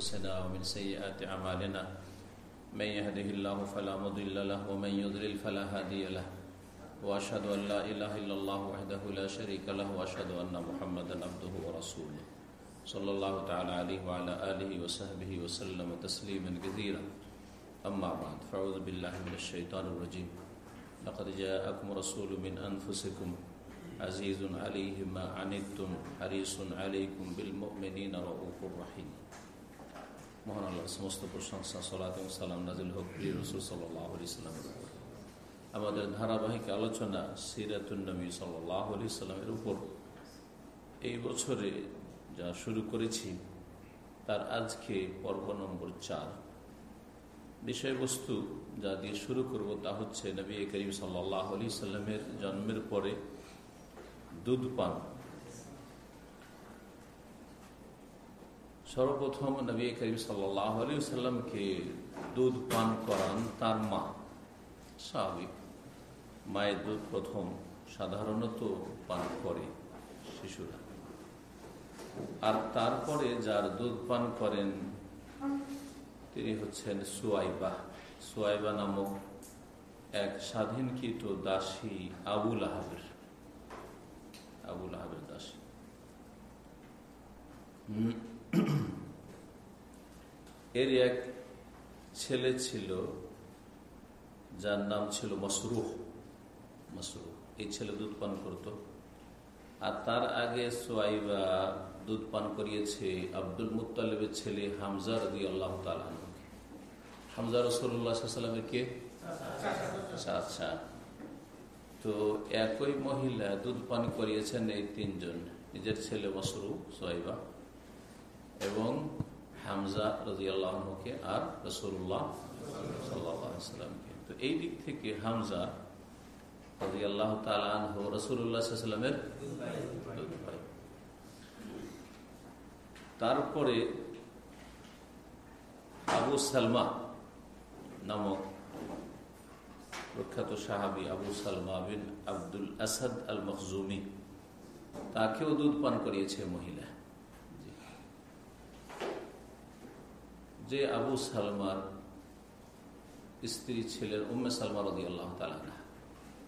أنفسنا ومن سيئات أعمالنا من يهده الله فلا مضل له ومن يضلل فلا هادي له وأشهد أن لا إله إلا الله وحده لا شريك له وأشهد أن محمدا عبده ورسوله صلى الله تعالى عليه وعلى آله وصحبه وسلم تسليما كثيرا. أما بعد فأعوذ بالله من الشيطان الرجيم. لقد جاءكم رسول من أنفسكم عزيز عليه ما عنتم حريص عليكم بالمؤمنين رؤوف رحيم. মহান আল্লাহ সমস্ত প্রশংসা, সালাত এবং সালাম নাজিল হক প্রিয় রসুল সাল্লাহ আলি সাল্লামের উপর। আমাদের ধারাবাহিক আলোচনা সিরাতুন্নবী সাল্লাহ আলি সাল্লামের উপর। এই বছরে যা শুরু করেছি, তার আজকে পর্ব নম্বর চার। বিষয়বস্তু যা দিয়ে শুরু করব তা হচ্ছে নবী করিম সাল্লাহ আলি সাল্লামের জন্মের পরে দুধ পান। সর্বপ্রথম নবী করিম সাল্লাহ আলী সাল্লামকে দুধ পান করান তার মা। স্বাভাবিক। মায়ের দুধ প্রথম সাধারণত পান করে শিশুরা। আর তারপরে যার দুধ পান করেন তিনি হচ্ছেন সুয়াইবা। সুয়াইবা নামক এক স্বাধীনকৃত দাসী আবুল আহাবের। আবুল আহাবের দাসী। এর এক ছেলে ছিল, যার নাম ছিল মসরুহ মসরুহ। এই ছেলে দুধ পান করত। আর তার আগে সোয়াইবা দুধ পান করিয়েছে আব্দুল মুতালিবের ছেলে হামজা রদি আল্লাহ তালকে রসুল্লাহামের কে? আচ্ছা তো একই মহিলা দুধ পান করিয়েছেন এই তিনজন, নিজের ছেলে মসরু সোয়াইবা। এবং হামজা রাজি আল্লাহকে আর রসুল্লাহ সাল্লামকে। তো এই দিক থেকে হামজা রাজি আল্লাহ তালাহ রসুল্লাহামের তারপরে আবু সালমা নামক প্রখ্যাত সাহাবি আবু সালমা বিন আব্দুল আসাদ আল মখজুমি তাকেও দুধ পান করিয়েছে মহিলা। যে আবু সালমার স্ত্রী ছিলেন উম্মে সালমা রদি আল্লাহ তালানা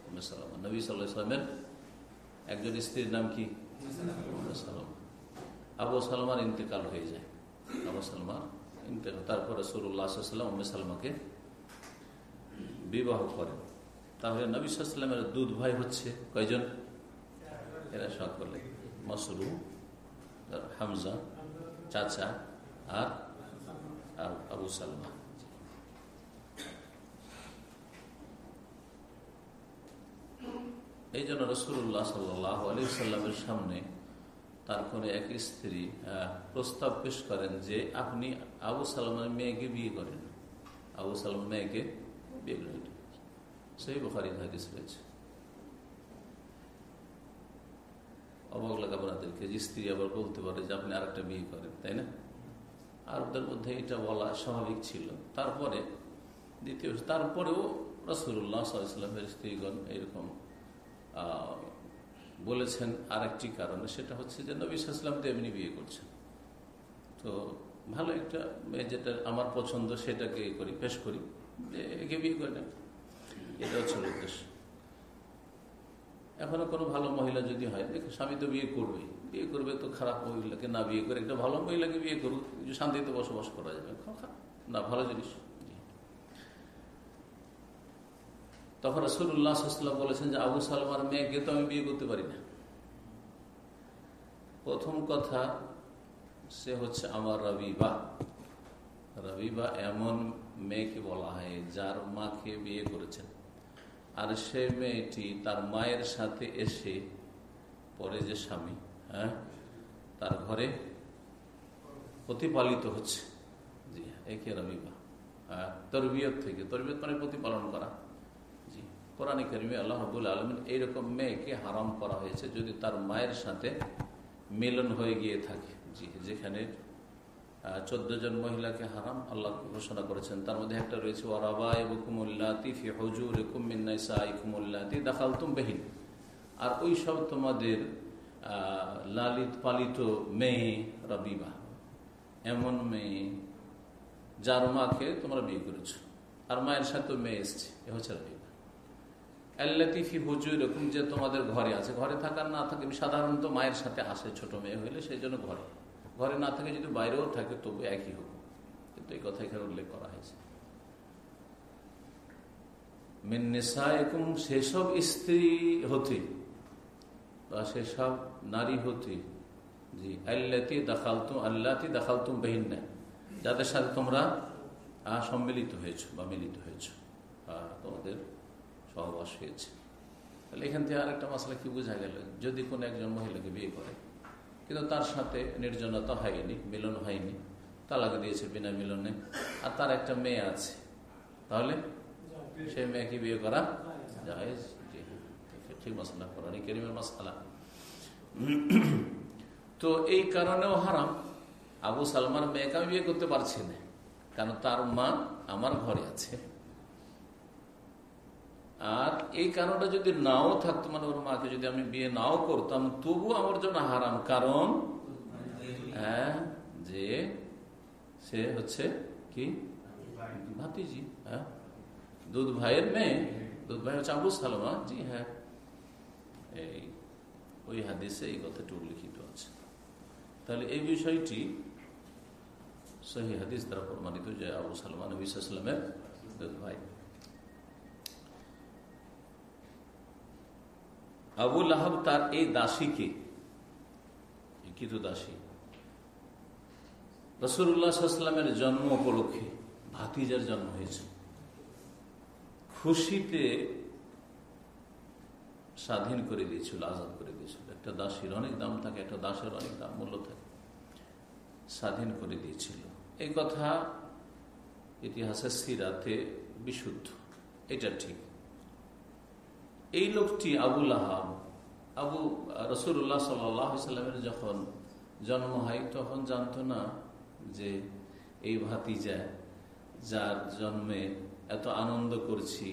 উম্মে সালমা, নবী সাল্লামের একজন স্ত্রীর নাম কি? সালমা। আবু সালমার ইন্তেকাল হয়ে যায়। আবু সালমার ইন্তেকাল। তারপরে সুরুল্লাহাম উম্মে সালমাকে বিবাহ করেন। তাহলে নবী সাল্লামের দুধ ভাই হচ্ছে কয়জন? এরা সকলে মসরু হামজা, চাচা আর আবু সালমা। এই জন্য রসুল্লাহ সাল্লাহ সাল্লামের সামনে তার কোন এক স্ত্রী প্রস্তাব পেশ করেন যে আপনি আবু সালমের মেয়েকে বিয়ে করেন। আবু সালম মেয়েকে বিয়ে করেন সেই বোখারি হাদিস রয়েছে। অবাক লাগে আপনাদেরকে স্ত্রী আবার বলতে পারে যে আপনি আর বিয়ে করেন, তাই না? আরবদের মধ্যে এটা বলা স্বাভাবিক ছিল। তারপরে, দ্বিতীয় তারপরেও রসুল্লাহ সাল্লামের স্ত্রীগণ এরকম বলেছেন আরেকটি কারণে। সেটা হচ্ছে যে নবী সাল্লাম তো এমনি বিয়ে করছেন। তো ভালো একটা যেটা আমার পছন্দ, সেটাকে করি, পেশ করি, যে একে বিয়ে করে নেন এটা হচ্ছে উদ্দেশ্য। এখনও কোনো ভালো মহিলা যদি হয়, দেখো, স্বামী তো বিয়ে করবেই। বিয়ে করবে তো খারাপ মহিলাকে না বিয়ে করে, একটা ভালো মহিলাকে বিয়ে করুক শান্তিতে বসবাস করা যাবে। না, ভালো জিনিস। তখন রসুল্লাহাম বলেছেন যে, আবু সালমার মেয়েকে তো আমি বিয়ে করতে পারি না। প্রথম কথা, সে হচ্ছে আমার রবিবা। রবিবা এমন মেয়েকে বলা হয় যার মাকে বিয়ে করেছেন। আর সে মেয়েটি তার মায়ের সাথে এসে পরে যে স্বামী তার ঘরে প্রতিপালিত হচ্ছে। জি, একে রবিবা হ্যাঁ তরবিয়ত থেকে। তরবিয়ত মানে প্রতিপালন করা। জি, কোরআনে করিমে আল্লাহ রবুল আলমিন এইরকম মেয়েকে হারাম করা হয়েছে যদি তার মায়ের সাথে মিলন হয়ে গিয়ে থাকে। জি, যেখানে চোদ্দ জন মহিলাকে হারাম আল্লাহ ঘোষণা করেছেন। তার মধ্যে একটা রয়েছে ওরাবা এব কুমুল্লাতি ফি হজুর কুমিন্নাইসা দেখাল তুম বেহিন। আর ওই সব তোমাদের লালিত পালিত মেয়ে রবিবা এমন মেয়ে যার মাকে তোমরা বিয়ে করেছ। আর মায়ের সাথে মেয়ে এসছে, এ হচ্ছে বিবাহ আল্লাতিফি হুজুর এরকম যে তোমাদের ঘরে আছে, ঘরে থাকার না থাকে সাধারণত মায়ের সাথে আসে ছোট মেয়ে হইলে, সেই জন্য ঘরে। ঘরে না থাকে যদি বাইরেও থাকে, তবু একই হোক কিন্তু এই কথা এখানে উল্লেখ করা হয়েছে। মিন্নেসায়কুম সেসব স্ত্রী হতে বা সেসব নারী হতে জি আল্লাতি দেখালতুম আল্লাতি দেখালতুম বেহিন যাদের সাথে তোমরা সম্মিলিত হয়েছ বা মিলিত হয়েছ তোমাদের সহবাস হয়েছে। তাহলে এখান থেকে আরেকটা মশলা কি বোঝা গেল? যদি কোনো একজন মহিলাকে বিয়ে করে কিন্তু তার সাথে নির্জনতা হয়নি মিলন হয়নি তালাকে দিয়েছে বিনা মিলনে আর তার একটা মেয়ে আছে তাহলে সেই মেয়েকে বিয়ে করা যায় ঠিক মশলা করা কেরিমের মশালা। তো এই কারণেও হারাম। আবু সালমান মেয়েকে আমি বিয়ে করতে পারছি না কারণ তার মা আমার ঘরে আছে। আর এই কারণটা যদি নাও থাকতো মানে ওর মাকে যদি আমি বিয়ে নাও করতাম, তবু আমার জন্য হারাম। কারণ? হ্যাঁ যে সে হচ্ছে কি? ভাতিজি হ্যাঁ। দুধ ভাইয়ের মেয়ে। দুধ ভাই হচ্ছে আবু সালমা। জি হ্যাঁ। এই ওই হাদিসে এই কথাটি উল্লিখিত আছে। তাহলে এই বিষয়টি সহি হাদিস দ্বারা প্রমাণিত যে আবু সালমান নবী ভাই। আবুল আহাব তার এই দাসীকে কিন্তু দাসী রসুল্লাহামের জন্ম উপলক্ষে, ভাতিজার জন্ম হয়েছে। খুশিতে স্বাধীন করে দিয়েছিল, আজাদ করে দিয়েছিল। একটা দাসীর অনেক দাম থাকে, একটা দাসের অনেক দাম মূল্য থাকে। স্বাধীন করে দিয়েছিল। এই কথা ইতিহাসের সিরাতে বিশুদ্ধ। এটা ঠিক। এই লোকটি আবুল আহাব আবু রসুল্লাহ সাল্লামের যখন জন্ম হয়, তখন জানত না যে এই ভাতিজা যার জন্মে এত আনন্দ করছি,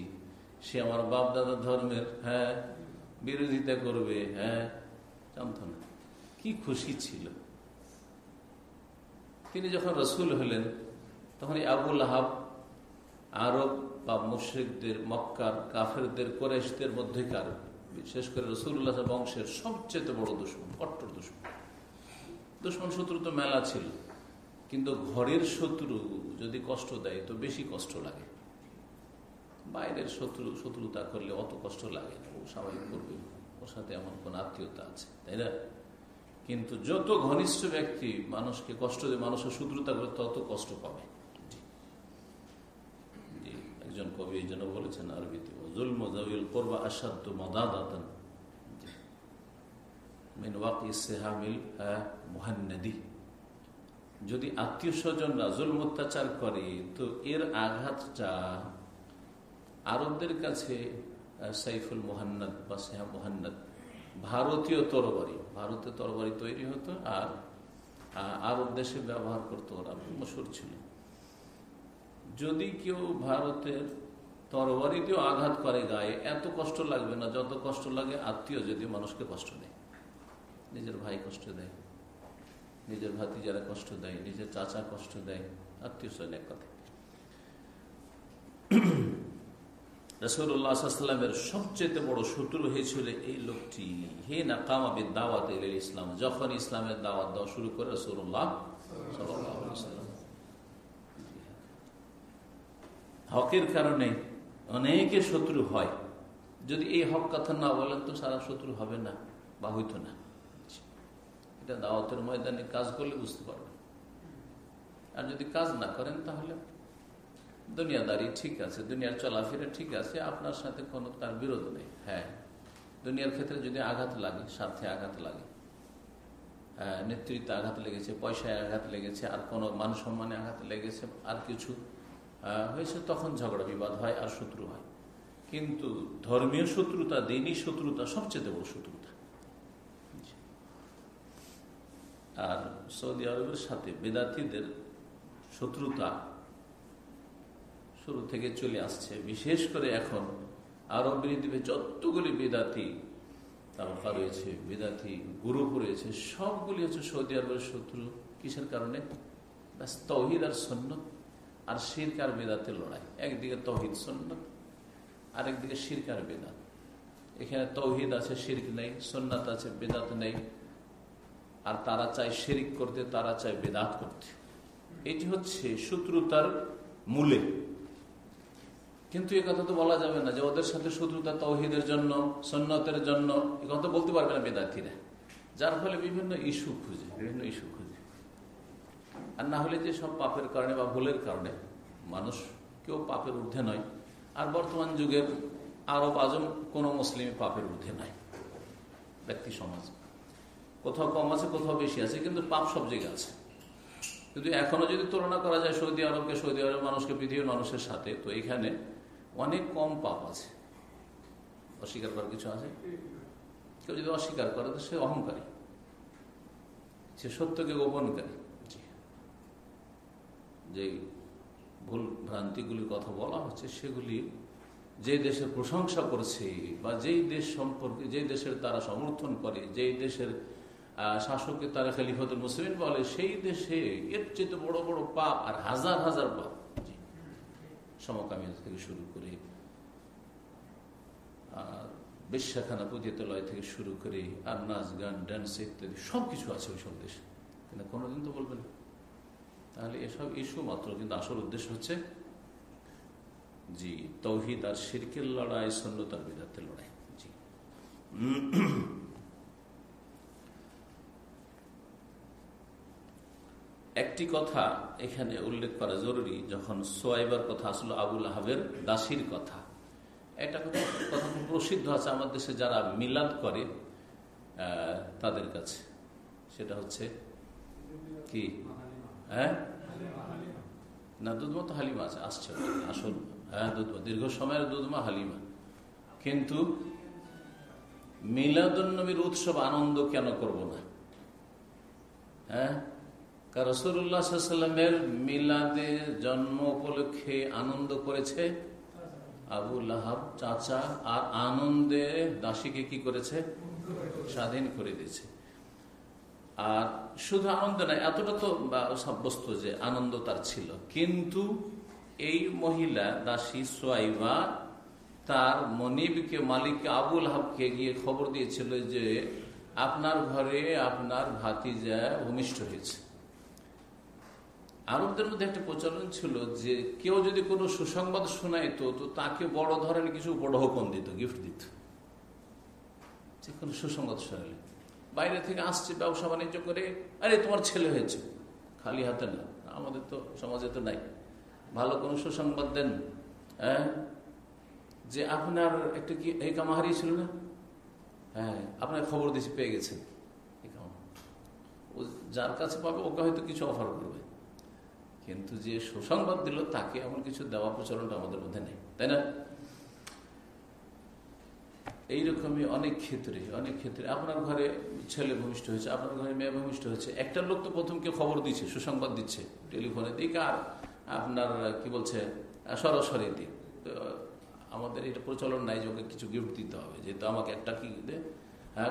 সে আমার বাপ দাদা ধর্মের হ্যাঁ বিরোধিতা করবে হ্যাঁ? জানত না। কি খুশি ছিল। তিনি যখন রসুল হলেন, তখন আবুল আহাব আরব বা মুশ্রিকদের, মক্কার কাফেরদের কোরেশদের মধ্যেকার বিশেষ করে রসুল্লাহ বংশের সবচেয়ে বড় দুশ্মন কট্টর দুশ্মন। দুশ্মন শত্রু তো মেলা ছিল, কিন্তু ঘরের শত্রু যদি কষ্ট দেয়, তো বেশি কষ্ট লাগে। বাইরের শত্রু, শত্রুতা করলে অত কষ্ট লাগে না। স্বাভাবিক করবে। ওর সাথে এমন কোন আত্মীয়তা আছে, তাই না? কিন্তু যত ঘনিষ্ঠ ব্যক্তি মানুষকে কষ্ট দেয়, মানুষের শত্রুতা করে তত কষ্ট পাবে। একজন কবি এই জন্য বলেছেন আরবিতে মোহান্নদী। যদি আত্মীয় স্বজনরা জুল অত্যাচার করে, তো এর আঘাতটা আরবদের কাছে সাইফুল মোহান্নদ বা সেহা মোহান্নদ। ভারতীয় তরবারি ভারতীয় তরবারি তৈরি হতো আর আরব দেশে ব্যবহার করতো ওরা, মশুর ছিল। যদি কেউ ভারতের তরবারি তরবারিতেও আঘাত করে গায়ে, এত কষ্ট লাগবে না, যত কষ্ট লাগে আত্মীয় যদি মানুষকে কষ্ট দেয়। নিজের ভাই কষ্ট দেয়, নিজের ভাতি যারা কষ্ট দেয়, নিজের চাচা কষ্ট দেয়, আত্মীয় স্বজন এক কথা রসুল্লাহামের সবচেয়ে বড় শত্রু হয়েছিল এই লোকটি। হে না কামাবি দাওয়াত ইসলাম যখন ইসলামের দাওয়াত দেওয়া শুরু করে রসুল্লাহ হকের কারণে অনেকে শত্রু হয়। যদি এই হক কথা না বলেন তো সারা শত্রু হবে না, বা হইতো না। এটা দাওয়াতের ময়দানে কাজ করলে বুঝতে পারবেন। আর যদি কাজ না করেন তাহলে দুনিয়াদারি ঠিক আছে, দুনিয়ার চলাফেরা ঠিক আছে, আপনার সাথে কোনো তার বিরোধ নেই। হ্যাঁ দুনিয়ার ক্ষেত্রে যদি আঘাত লাগে, স্বার্থে আঘাত লাগে হ্যাঁ নেতৃত্বে আঘাত লেগেছে, পয়সায় আঘাত লেগেছে, আর কোনো মান সম্মানে আঘাত লেগেছে, আর কিছু হয়েছে, তখন ঝগড়া বিবাদ হয় আর শত্রু হয়। কিন্তু ধর্মীয় শত্রুতা দিনই শত্রুতা সবচেয়ে বড় শত্রুতা। আর সৌদি আরবের সাথে বেদাতিদের শত্রুতা শুরু থেকে চলে আসছে। বিশেষ করে এখন আরব দ্বীপে যতগুলি বেদাতি তারকা রয়েছে, বেদাতি গ্রুপ রয়েছে, সবগুলি হচ্ছে সৌদি আরবের শত্রু। কিসের কারণে? ব্যাস, তৌহিদ আর সন্ন্যত আর শিরকার বেদাতের লড়াই। একদিকে তহিদ সন্ন্যত আরেকদিকে শিরকার বেদাত। এখানে তৌহিদ আছে, শির্ক নেই সন্ন্যত আছে, বেদাত নেই। আর তারা চায় শিরিক করতে, তারা চায় বেদাত করতে। এটি হচ্ছে শত্রুতার মূলে। কিন্তু এ কথা তো বলা যাবে না যে ওদের সাথে শত্রুতা তৌহিদের জন্য সন্ন্যতের জন্য, এ কথা তো বলতে পারবে না বেদার্থীরা যার ফলে বিভিন্ন ইস্যু খুঁজে, বিভিন্ন ইস্যু খুঁজে। আর না হলে যে সব পাপের কারণে বা ভুলের কারণে মানুষ কেউ পাপের ঊর্ধ্বে নয়। আর বর্তমান যুগের আরব আজম কোন মুসলিম পাপের ঊর্ধ্বে নাই ব্যক্তি সমাজ। কোথাও কম আছে, কোথাও বেশি আছে, কিন্তু পাপ সব জায়গায় আছে। কিন্তু এখনও যদি তুলনা করা যায় সৌদি আরবকে, সৌদি আরব মানুষকে, পৃথিবীর মানুষের সাথে, তো এখানে অনেক কম পাপ আছে। অস্বীকার করার কিছু আছে? কেউ যদি অস্বীকার করে তো সে অহংকারী। সে সত্যকে গোপনকারী যে ভুল ভ্রান্তিগুলির কথা বলা হচ্ছে সেগুলি যে দেশের প্রশংসা করছে বা যেই দেশ সম্পর্কে যেই দেশের তারা সমর্থন করে যেই দেশের শাসককে তারা খালিফতুল মুসলিম বলে সেই দেশে এর চেয়ে বড় বড় পাপ আর হাজার হাজার পাপ সমকামী থেকে শুরু করে আর বেশ্যাখানা পতিতালয় থেকে শুরু করে, আর নাচ, গান ড্যান্স ইত্যাদি সব কিছু আছে ওইসব দেশে। কিন্তু কোনোদিন তো বলবেন তাহলে এসব ইস্যু মাত্র, কিন্তু আসল উদ্দেশ্য হচ্ছে, জি, তৌহিদ আর শিরকের লড়াই সন্ন্যতার বিদার্থের লড়াই। জি। একটি কথা এখানে উল্লেখ করা জরুরি, যখন সোয়াইবার কথা আসলো আবুল আহাবের দাসির কথা। এটা কথা কথা খুব প্রসিদ্ধ আছে আমার দেশে যারা মিলাদ করে তাদের কাছে। সেটা হচ্ছে কি? হ্যাঁ? না, দুধমা তো হালিমা আছে, আসছে আসল। হ্যাঁ দুধমা, দীর্ঘ সময়ের দুধমা, হালিমা। কিন্তু মিলাদুন্নবীর উৎসব আনন্দ কেন করব না? হ্যাঁ? রসুল্লাহামের মিলাদে জন্ম উপলক্ষে আনন্দ করেছে। আবু লাহাব চাচা আর আনন্দে দাসীকে কি করেছে? স্বাধীন করে দিয়েছে। আর শুধু আনন্দ নয়, এতটা তো সাব্যস্ত যে আনন্দ তার ছিল। কিন্তু এই মহিলা দাসী সোয়াইবা, তার মনিবকে, মালিককে আবুল হাবকে গিয়ে খবর দিয়েছিল যে আপনার ঘরে আপনার ভাতিজা ভূমিষ্ঠ হয়েছে। আরবদের মধ্যে একটা প্রচলন ছিল যে কেউ যদি কোনো সুসংবাদ শোনাইতো, তো তাকে বড় ধরনের কিছু বড় দিত গিফট দিত। যে কোনো সুসংবাদ শোনালে বাইরে থেকে আসছে, ব্যবসা বাণিজ্য করে, আরে, তোমার ছেলে হয়েছে। খালি হাতে না। আমাদের তো সমাজে তো নাই। ভালো কোনো সুসংবাদ দেন। হ্যাঁ? যে আপনার একটা কি, এই কামা হারিয়েছিল না? হ্যাঁ আপনার খবর দিয়েছে পেয়ে গেছেন। যার কাছে পাবে, ওকে হয়তো কিছু অফার করবে। কিন্তু যে সুসংবাদ দিল, তাকে এমন কিছু দেওয়া প্রচলনটা আমাদের মধ্যে নেই, তাই না? এইরকমই অনেক ক্ষেত্রে অনেক ক্ষেত্রে আপনার ঘরে ছেলে ভূমিষ্ঠ হয়েছে, আপনার ঘরে মেয়ে ভূমিষ্ঠ হয়েছে, একটা লোক তো প্রথম কেউ খবর দিচ্ছে, সুসংবাদ দিচ্ছে টেলিফোনে দিক আর আপনার, কি বলছে, সরাসরি দিক আমাদের এটা প্রচলন নাই যে ওকে কিছু গিফট দিতে হবে, যেহেতু আমাকে একটা কি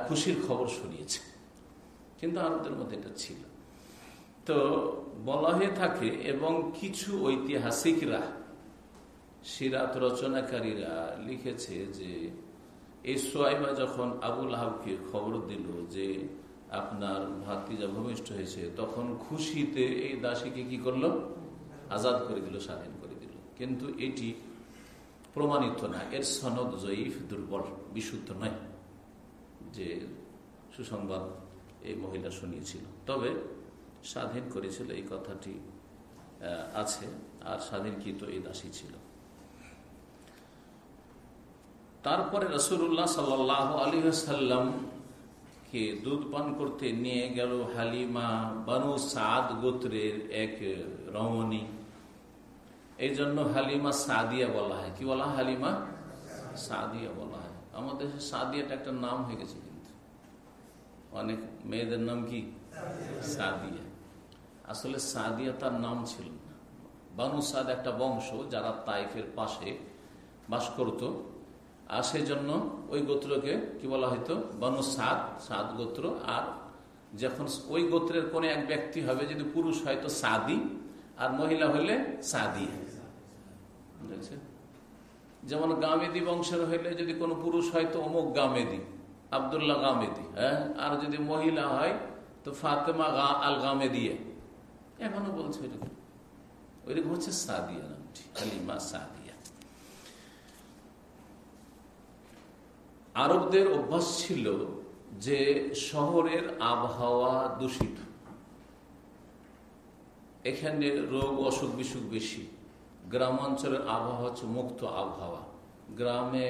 খুশির খবর শুনিয়েছে। কিন্তু আমাদের মধ্যে এটা ছিল। তো বলা হয়ে থাকে এবং কিছু ঐতিহাসিকরা, সিরাত রচনাকারীরা লিখেছে যে এই সোয়াইবা যখন আবুল আহাবকে খবর দিল যে আপনার ভাতিজা ভূমিষ্ঠ হয়েছে, তখন খুশিতে এই দাসীকে কি করল? আজাদ করে দিল, স্বাধীন করে দিল। কিন্তু এটি প্রমাণিত না, এর সনদ জয়ীফ, দুর্বল, বিশুদ্ধ নয় যে সুসংবাদ এই মহিলা শুনিয়েছিল। তবে স্বাধীন করেছিল এই কথাটি আছে, আর স্বাধীনকৃত এই দাসী ছিল। তারপরে রসুল্লাহ সাল্লাহ আলী সাল্লাম কে দুধ পান করতে নিয়ে গেল হালিমা বানু সাদ গোত্রের এক রমণী। এই জন্য হালিমা সাদিয়া বলা হয়। কি বলা হালিমা? সাদিয়া বলা হয়। আমাদের দেশে সাদিয়াটা একটা নাম হয়ে গেছে কিন্তু। অনেক মেয়েদের নাম কি? সাদিয়া। আসলে সাদিয়া তার নাম ছিল না। বানু সাদ একটা বংশ যারা তাইফের পাশে বাস করত। আর সেই জন্য ওই গোত্রকে কি বলা হয়তো বানু সাদ সাদ গোত্র। আর যখন ওই গোত্রের কোন এক ব্যক্তি হবে, যদি পুরুষ হয়তো সাদি। আর মহিলা হইলে সাদিয়া যেমন গামেদি বংশের হইলে যদি কোনো পুরুষ হয়, তো অমুক গামেদি, আবদুল্লাহ গামেদি হ্যাঁ? আর যদি মহিলা হয়, তো ফাতেমা গা আল গামেদিয়া এখনও বলছে ওইরকম ওইরকম হচ্ছে সাদিয়া নামটি হালিমা সাদিয়া। আরবদের অভ্যাস ছিল যে শহরের আবহাওয়া দূষিত। এখানে রোগ, অসুখ, বিসুখ বেশি। গ্রামাঞ্চলের আবহাওয়া হচ্ছে মুক্ত আবহাওয়া। গ্রামে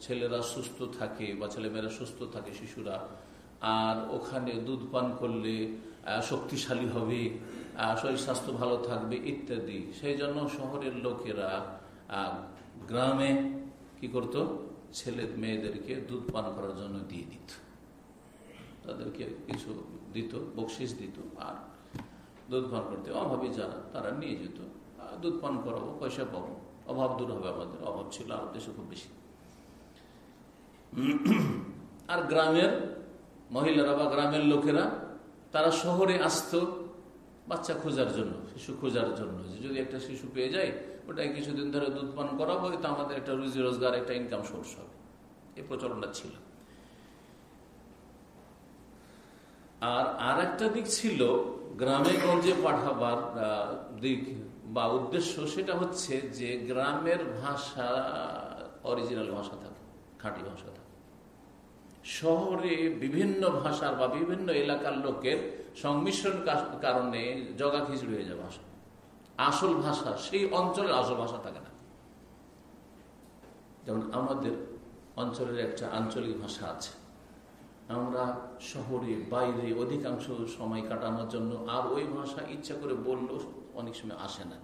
ছেলেরা সুস্থ থাকে বা ছেলেমেয়েরা সুস্থ থাকে, শিশুরা। আর ওখানে দুধ পান করলে শক্তিশালী হবে শরীর স্বাস্থ্য ভালো থাকবে ইত্যাদি। সেই জন্য শহরের লোকেরা গ্রামে কি করত? ছেলে মেয়েদেরকে দুধ পান করার জন্য দিয়ে দিত। তাদেরকে কিছু দিত, বকশিস দিত, আর দুধ পান করতে। অভাবে যারা, তারা নিয়ে যেত। দুধ পান করাবো, পয়সা পাবো। অভাব দূর হবে আমাদের, অভাব ছিল আর দেশে খুব বেশি। আর গ্রামের মহিলারা বা গ্রামের লোকেরা তারা শহরে আসত বাচ্চা খোঁজার জন্য, শিশু খোঁজার জন্য। যে যদি একটা শিশু পেয়ে যায় ওটাই কিছুদিন ধরে দুধ পান করাবো তো আমাদের একটা রুজি রোজগার, একটা ইনকাম সোর্স হবে। এই প্রচলনটা ছিল। আর আর একটা দিক ছিল, গ্রামে গঞ্জে পাঠাবার দিক বা উদ্দেশ্য সেটা হচ্ছে যে গ্রামের ভাষা, অরিজিনাল ভাষা থাকে, খাঁটি ভাষা থাকে। শহরে বিভিন্ন ভাষার বা বিভিন্ন এলাকার লোকের সংমিশ্রণ কারণে জগা খিচুড়ি হয়ে যাবে ভাষা আসল ভাষা, সেই অঞ্চলের আসল ভাষা থাকে না। যেমন আমাদের অঞ্চলের একটা আঞ্চলিক ভাষা আছে। আমরা শহরে, বাইরে অধিকাংশ সময় কাটানোর জন্য আর ওই ভাষা ইচ্ছা করে বললেও অনেক সময় আসে না।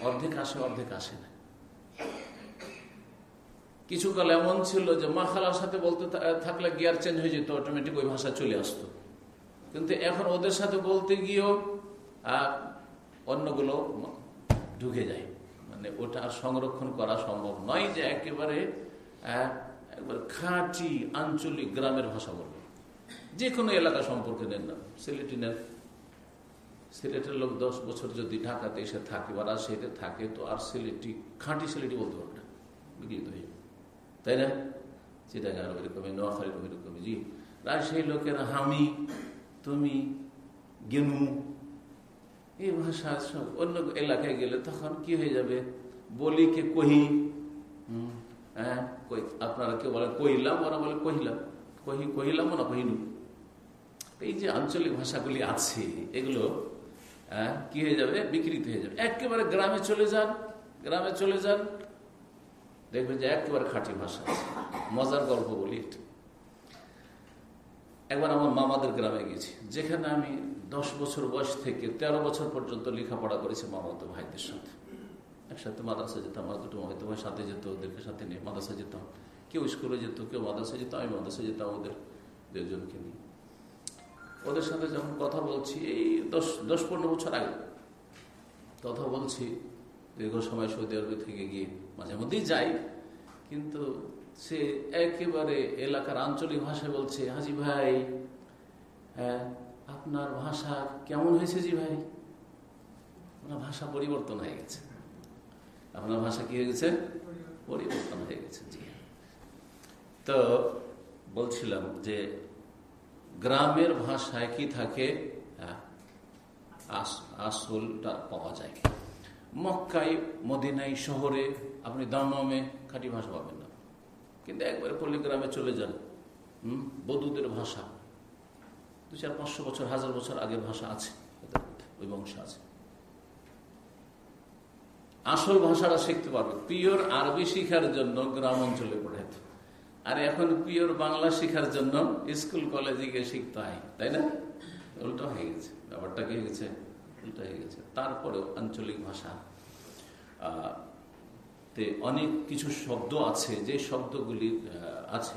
অর্ধেক আসে অর্ধেক আসে না। কিছুকাল এমন ছিল যে মা খালার সাথে বলতে থাকলে গিয়ার চেঞ্জ হয়ে যেত অটোমেটিক ওই ভাষা চলে আসতো। কিন্তু এখন ওদের সাথে বলতে গিয়েও অন্যগুলো ঢুকে যায়। মানে ওটা আর সংরক্ষণ করা সম্ভব নয় যে একেবারে একবার খাঁটি আঞ্চলিক গ্রামের ভাষা বলব। যে কোনো এলাকা সম্পর্কে নেন না। সিলেটি নেন। সিলেটের লোক দশ বছর যদি ঢাকাতে এসে থাকে বা রাজশাহীতে থাকে, তো আর সিলেটি, খাঁটি সিলেটি বলতে পারবে না। বিকৃত হয়ে তাই না? চিটাগার ওইরকমই নোয়াখালীর ওইরকমই জি রাজশাহী লোকেরা হামি, তুমি, গেনু, এই ভাষা সব অন্য এলাকায় গেলে তখন কি হয়ে যাবে? বলি কে কহি? হ্যাঁ আপনারা কেউ বলেন কহিলাম ওরা বলে কহিলাম কহি কহিলাম না কহিনু। এই যে আঞ্চলিক ভাষাগুলি আছে, এগুলো কি হয়ে যাবে? বিকৃত হয়ে যাবে। একেবারে গ্রামে চলে যান, গ্রামে চলে যান দেখবেন যে একেবারে খাঁটি ভাষা মজার গল্প বলি একবার আমার মামাদের গ্রামে গেছি। যেখানে আমি দশ বছর বয়স থেকে ১৩ বছর পর্যন্ত লেখাপড়া করেছি মামাতো ভাইদের সাথে। একসাথে মাদ্রাসা যেতাম, আমার দুটো হয়তো ভাই সাথে যেত, ওদেরকে সাথে নিয়ে মাদ্রাসা যেতাম। কেউ স্কুলে যেত, কেউ মাদ্রাসা যেত, আমি মাদ্রাসা যেতাম ওদের দুজনকে নিয়ে। ওদের সাথে যখন কথা বলছি, এই দশ দশ পনেরো বছর আগে কথা বলছি, দীর্ঘ সময় সৌদি আরবে থেকে গিয়ে মাঝে মধ্যেই যাই কিন্তু সে একেবারে এলাকার আঞ্চলিক ভাষায় বলছে হাজি ভাই হ্যাঁ আপনার ভাষা কেমন হয়েছে জি ভাই? আপনার ভাষা পরিবর্তন হয়ে গেছে। আপনার ভাষা কি হয়ে গেছে? পরিবর্তন হয়ে গেছে জি। তো বলছিলাম যে গ্রামের ভাষায় কি থাকে? হ্যাঁ, আসলটা পাওয়া যায়। মক্কাই মদিনাই শহরে আপনি দামে খাঁটি ভাষা পাবেন না। কিন্তু একবারে পল্লীগ্রামে চলে যান, হম বধুদের ভাষা। দু চার পাঁচশো বছর, হাজার বছর আগের ভাষা আছে ওই বংশ আছে। আসল ভাষাটা শিখতে পারবে। পিওর আরবি শিখার জন্য গ্রাম অঞ্চলে পড়ে আর এখন পিওর বাংলা শিখার জন্য স্কুল, কলেজে গিয়ে শিখতে হয়, তাই না? উল্টো হয়ে গেছে, ব্যাপারটা কি হয়ে গেছে? উল্টো হয়ে গেছে। তারপরেও আঞ্চলিক ভাষা তে অনেক কিছু শব্দ আছে, যে শব্দগুলি আছে,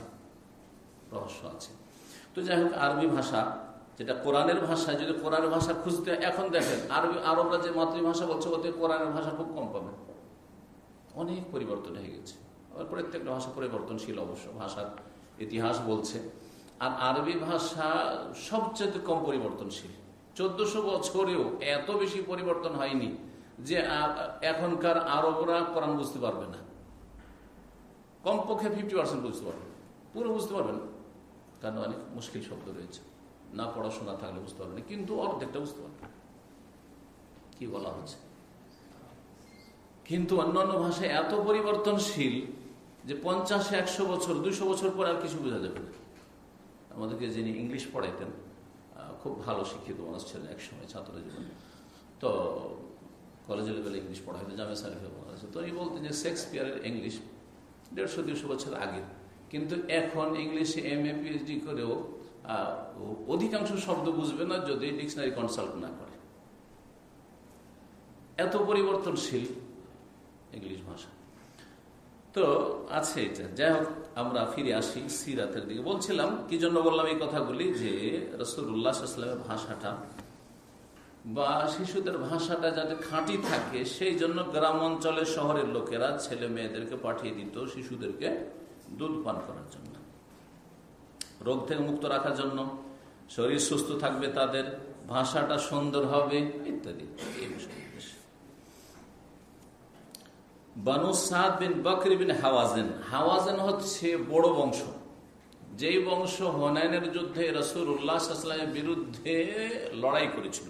রহস্য আছে। তো যাই হোক, আরবি ভাষা, যেটা কোরআনের ভাষা যদি কোরআনের ভাষা খুঁজতে, এখন দেখেন, আরবি, আরবরা যে মাতৃভাষা বলছে, ওতে কোরআনের ভাষা খুব কম পাবে অনেক পরিবর্তন হয়ে গেছে। আবার প্রত্যেকটা ভাষা পরিবর্তনশীল অবশ্য, ভাষার ইতিহাস বলছে। আর আরবি ভাষা সবচেয়ে কম পরিবর্তনশীল। চোদ্দশো বছরেও এত বেশি পরিবর্তন হয়নি। যে এখনকার আরবরা কোরআন বুঝতে পারবে না। কমপক্ষে ফিফটি পার্সেন্ট বুঝতে পারবে। পুরো বুঝতে পারবে না। কারণ অনেক মুশকিল শব্দ রয়েছে। না পড়াশোনা থাকলে বুঝতে পারবে না, কিন্তু অর্ধেকটা বুঝতে পারবে। কি বলা হচ্ছে? কিন্তু অন্যান্য ভাষায় এত পরিবর্তনশীল যে পঞ্চাশ, একশো বছর, দুইশো বছর পর আর কিছু বোঝা যাবে আমাদেরকে যিনি ইংলিশ পড়াইতেন খুব ভালো শিক্ষিত মানুষ ছিলেন একসময় ছাত্র জীবন তো কলেজ লেভেলে ইংলিশ পড়া হয়তো জামে সারিফে পড়া আছে তো উনি বলতেন যে শেক্সপিয়ারের ইংলিশ দেড়শো দুশো বছর আগে। কিন্তু এখন ইংলিশে এম এ, পিএইচডি করেও অধিকাংশ শব্দ বুঝবে না যদি ডিকশনারি কনসাল্ট না করে। এত পরিবর্তনশীল ইংলিশ ভাষা। তো আছে এটা। যাই হোক, আমরা ফিরে আসি সিরাতের দিকে। বলছিলাম, কি জন্য বললাম এই কথাগুলি? যে রসুল্লাহামের ভাষাটা বা শিশুদের ভাষাটা যাতে খাঁটি থাকে, সেই জন্য গ্রাম অঞ্চলের শহরের লোকেরা ছেলে মেয়েদেরকে পাঠিয়ে দিত শিশুদেরকে দুধ পান করার জন্য। রোগ থেকে মুক্ত রাখার জন্য। শরীর সুস্থ থাকবে তাদের, ভাষাটা সুন্দর হবে, ইত্যাদি। Banu Saad bin Bakr bin Hawazin. Hawazin হচ্ছে বড় বংশ। যেই বংশ হনায়নের যুদ্ধে রসুর উল্লাহামের বিরুদ্ধে লড়াই করেছিল।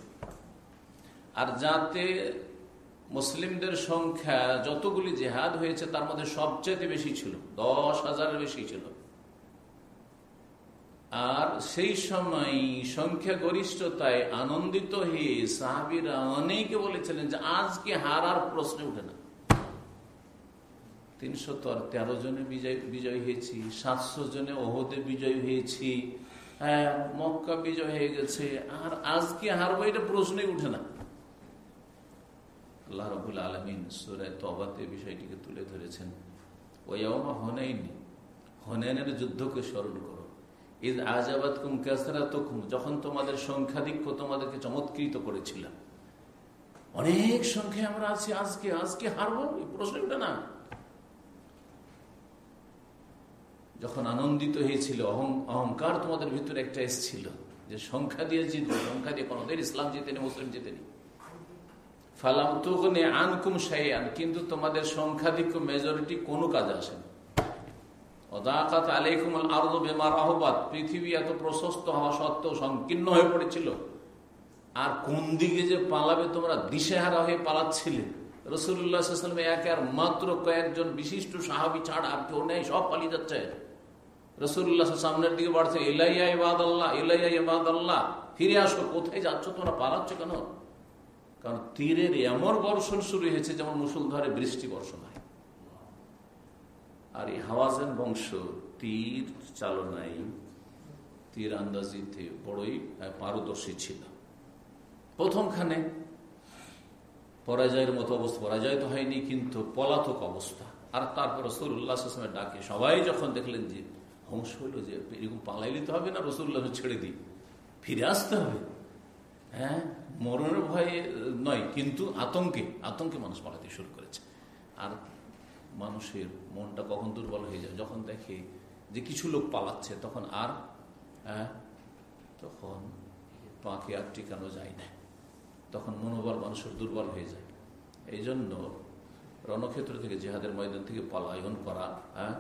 আর যাতে মুসলিমদের সংখ্যা যতগুলি জেহাদ হয়েছে, তার মধ্যে সবচেয়ে বেশি ছিল, দশ হাজারের বেশি ছিল। আর সেই সময় সংখ্যা গরিষ্ঠতায় আনন্দিত হয়ে সাহাবিরা অনেকে বলেছিলেন যে, আজকে হারার প্রশ্নে উঠে না। তিনশো তেরো জনে বিজয় বিজয় হয়েছি, সাতশো জনে ওহদে বিজয় হয়েছি হ্যাঁ মক্কা বিজয় হয়ে গেছে, আর আজকে হারবো এটা প্রশ্নই উঠে না। আল্লাহ রবুল আলমিন সুরায় তবাতে বিষয়টিকে তুলে ধরেছেন। ওয়ামা হনাইনি, হনাইনের যুদ্ধকে স্মরণ করো। ঈদ আজাবাদ কুম কেসরা তকুম যখন তোমাদের সংখ্যাধিক্য তোমাদেরকে চমৎকৃত করেছিলাম। অনেক সংখ্যায় আমরা আছি, আজকে আজকে হারবো, এই প্রশ্নটা না। যখন আনন্দিত হয়েছিল অহংকার তোমাদের ভিতরে একটা এসছিল, যে সংখ্যা দিয়ে জিতবে, সংখ্যা দিয়ে কোনোদের ইসলাম জিতেনি, মুসলিম জিতেনি। ফালাম তুগনে আনকুম সাইয়ান কিন্তু তোমাদের সংখ্যাধিক্য মেজরিটি কোনো কাজে আসেনি। অদাকাত আলাইকুম আরদ বেমার আহবাদ পৃথিবী এত প্রশস্ত হওয়া সত্ত্বেও সংকীর্ণ হয়ে পড়েছিল। আর কোন দিকে যে পালাবে তোমরা দিশেহারা হয়ে পালাচ্ছিলে? রসুল্লাহাম এক আর মাত্র কয়েকজন বিশিষ্ট সাহাবি ছাড়া আর কেউ নেই, সব পালিয়ে যাচ্ছে। রসুল্লাহ সামনের দিকে বাড়ছে, ইলাইয়া ইবাদ আল্লাহ ইলাইয়া ইবাদ আল্লাহ ফিরে আসো, কোথায় যাচ্ছ তোমরা? পালাচ্ছ কেন? কারণ তীরের এমন বর্ষণ শুরু হয়েছে যেমন মুসুলধারে বৃষ্টি বর্ষণ হয়। আর এই হাওয়াজেন বংশ তীর চালনায় তীর আন্দাজিতে বড়ই পারদর্শী ছিল। প্রথমখানে পরাজয়ের মতো অবস্থা, পরাজয় তো হয়নি, কিন্তু পলাতক অবস্থা। আর তারপর রসুল্লাহ ডাকে সবাই যখন দেখলেন যে ধ্বংস হইল যে এরকম পালাই নিতে হবে না রসুল্লাহ ছেড়ে দিই। ফিরে আসতে হবে। হ্যাঁ? মরণের ভয়ে নয়, কিন্তু আতঙ্কে আতঙ্কে মানুষ পালাতে শুরু করেছে। আর মানুষের মনটা কখন দুর্বল হয়ে যায়, যখন দেখে যে কিছু লোক পালাচ্ছে, তখন আর তখন পাকে আর টিকানো যায় না। তখন মনোবল মানুষের দুর্বল হয়ে যায়। এই জন্য রণক্ষেত্র থেকে জেহাদের ময়দান থেকে পলায়ন করা হ্যাঁ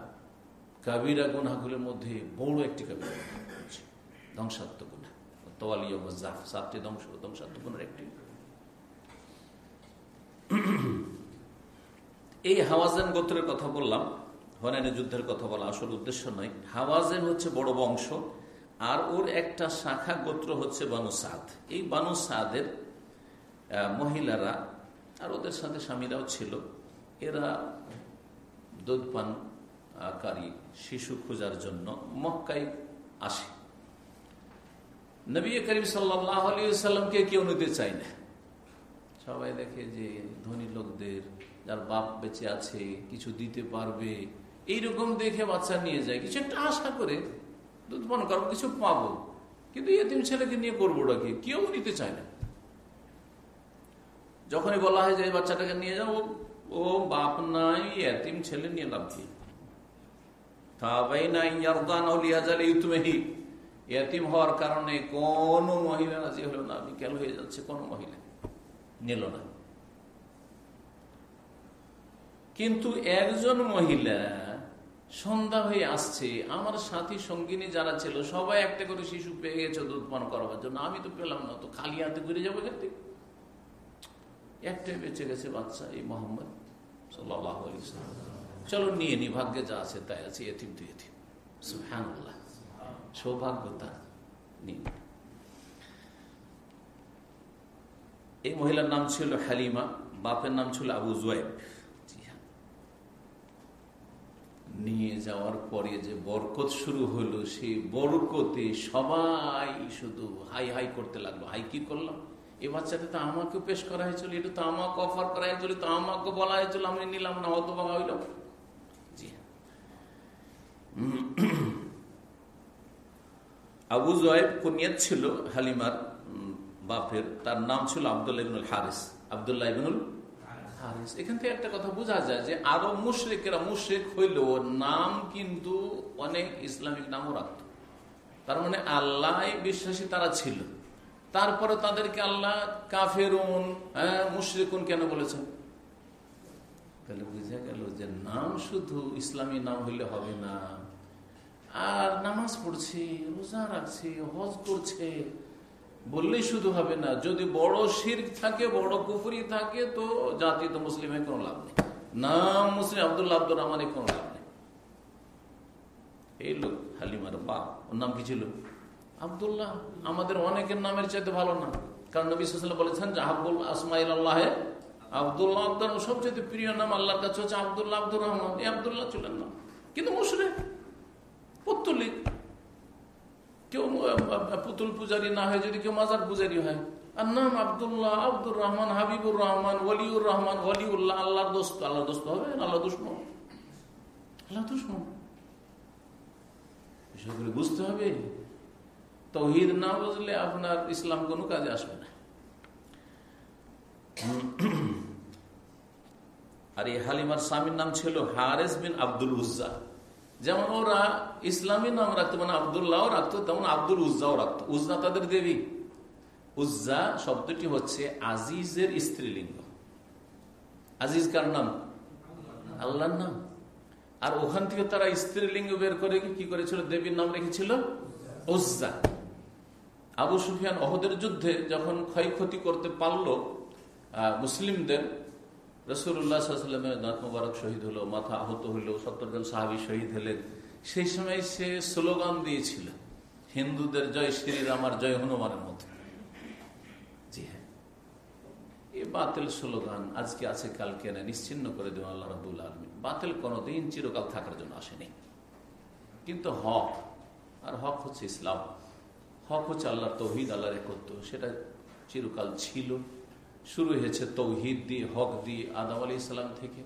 কাবিরা গুনাগুলোর মধ্যে বড় একটি কাবিরা ধ্বংসাত্মক। সাতটি ধ্বংস একটি এই হাওয়াজেন গোত্রের কথা বললাম যুদ্ধের কথা বলা আসল উদ্দেশ্য নয়। হাওয়াজেন হচ্ছে বড় বংশ, আর ওর একটা শাখা গোত্র হচ্ছে বানু সাদ। এই বানু সাদের মহিলারা আর ওদের সাথে স্বামীরাও ছিল। এরা দুধ পানকারী শিশু খোঁজার জন্য মক্কাই আসে। নবী করিম সাল্লাহ সাল্লামকে কেউ নিতে চায় না। সবাই দেখে যে ধনী লোকদের, যার বাপ বেঁচে আছে, কিছু দিতে পারবে, এইরকম দেখে বাচ্চা নিয়ে যায়। কিছু একটা আশা করে, দুধ পান করব কিছু পাবো। কিন্তু এতিম ছেলেকে নিয়ে করব কি? কেউ নিতে চায় না। যখনই বলা হয় যে বাচ্চাটাকে নিয়ে যাও, ও বাপ নাই, এতিম ছেলে নিয়ে লাভ কি? এতিম হওয়ার কারণে কোন মহিলা রাজি হলো না, বিকেল হয়ে যাচ্ছে, কোন মহিলা নিল না। কিন্তু একজন মহিলা সন্ধ্যা হয়ে আসছে, আমার সাথী সঙ্গিনী যারা ছিল, সবাই একটা করে শিশু পেয়ে গেছে দুধ পান জন্য। আমি তো পেলাম না, তো খালি হাতে ঘুরে যাব থেকে। একটাই বেঁচে গেছে বাচ্চা, এই মোহাম্মদ সাল্লাহ চলো নিয়ে নি, ভাগ্যে যা আছে তাই আছে এথিম তুই এথিম সুহানুল্লাহ সৌভাগ্য তার এই মহিলার নাম ছিল হালিমা, বাপের নাম ছিল আবু জুয়াইব। নিয়ে যাওয়ার পরে যে বরকত শুরু হলো সেই বরকতে সবাই শুধু হাই হাই করতে লাগল। হাই কি করলাম? এ বাচ্চাটা তো আমাকে পেশ করা হয়েছিল, এটা তো আমাকে অফার করা হয়েছিল, তো আমাকে বলা হয়েছিল, আমি নিলাম না অত বাবা হইল। জি আবু জয়েব কুনিয়ত ছিল হালিমার বাপের। তার নাম ছিল আবদুল্লাহ ইবনুল হারিস। আবদুল্লাহ ইবনুল হারিস। এখান থেকে একটা কথা বোঝা যায় যে আরও মুশ্রিকেরা মুশ্রিক হইলেও নাম কিন্তু অনেক ইসলামিক নামও রাখত। তার মানে আল্লাহ বিশ্বাসী তারা ছিল। তারপরে তাদেরকে আল্লাহ কাফেরুন হ্যাঁ মুশ্রিকুন কেন বলেছেন? তাহলে বুঝা গেল যে নাম শুধু ইসলামী নাম হইলে হবে না। আর নামাজ পড়ছে, রোজা রাখছে, হজ করছে, বললেই শুধু হবে না। যদি বড় শির থাকে, বড় কুফুরি থাকে, তো জাতি তো মুসলিমের কোনো লাভ নেই। নাম মুসলিম আব্দুল্লাহ আব্দুর রহমানের কোনো লাভ নেই। এই লোক হালিমার বাপ। ওর নাম কি ছিল? আবদুল্লাহ। আমাদের অনেকের নামের চাইতে ভালো না। কারণ নবী বলেছেন যে, আব্দুল আসমাইল আল্লাহে আবদুল্লাহ আব্দুল সবচেয়ে প্রিয় নাম আল্লাহর কাছে হচ্ছে আবদুল্লাহ আব্দুর রহমান। এই আবদুল্লাহ ছিলেন না। কিন্তু মুশরে কেউ পুতুল পূজারি না হয়, যদি কেউ মাজার পূজারি হয়। আর নাম আবদুল্লাহ আব্দুর রহমান হাবিবুর রহমান ওলিউর রহমান ওলিউল্লাহ, আল্লাহর দোস্ত। দোস্ত হবে আল্লাহ আল্লাহ বুঝতে হবে, তহিদ না বুঝলে আপনার ইসলাম কোনো কাজে আসবে না। আর এই হালিমার স্বামীর নাম ছিল হারেস বিন আব্দুল উজ্জা। যেমন ওরা ইসলামী নাম রাখতো মানে আবদুল্লাহ রাখতো, তেমন আব্দুল উজ্জাও রাখতো। উজ্জা তাদের দেবী। উজ্জা শব্দটি হচ্ছে আজিজের স্ত্রীলিঙ্গ। আজিজ কার নাম? আল্লাহর নাম। আর ওখান থেকে তারা স্ত্রীলিঙ্গ বের করে কি করেছিল? দেবীর নাম রেখেছিল উজ্জা। আবু সুফিয়ান অহদের যুদ্ধে যখন ক্ষয়ক্ষতি করতে পারল মুসলিমদের রসুল্লাহামের দাঁত মুবারক শহীদ হলো, মাথা আহত হইল সত্তর জন সাহাবি শহীদ হলেন। সেই সময় সে স্লোগান দিয়েছিল, হিন্দুদের জয় শ্রীরাম আর জয় হনুমানের জি হ্যাঁ। এই বাতিল স্লোগান আজকে আছে, কালকে না নিশ্চিন্ন করে দেব আল্লাহ রবুল আলমী বাতিল কোনোদিন চিরকাল থাকার জন্য আসেনি। কিন্তু হক, আর হক হচ্ছে ইসলাম। হক হচ্ছে আল্লাহ তহিদ, আল্লাহর একত্র সেটা চিরকাল ছিল। শুরু হয়েছে তৌহিদ দিয়ে, হক দিয়ে, আদাম আলী ইসলাম থেকে।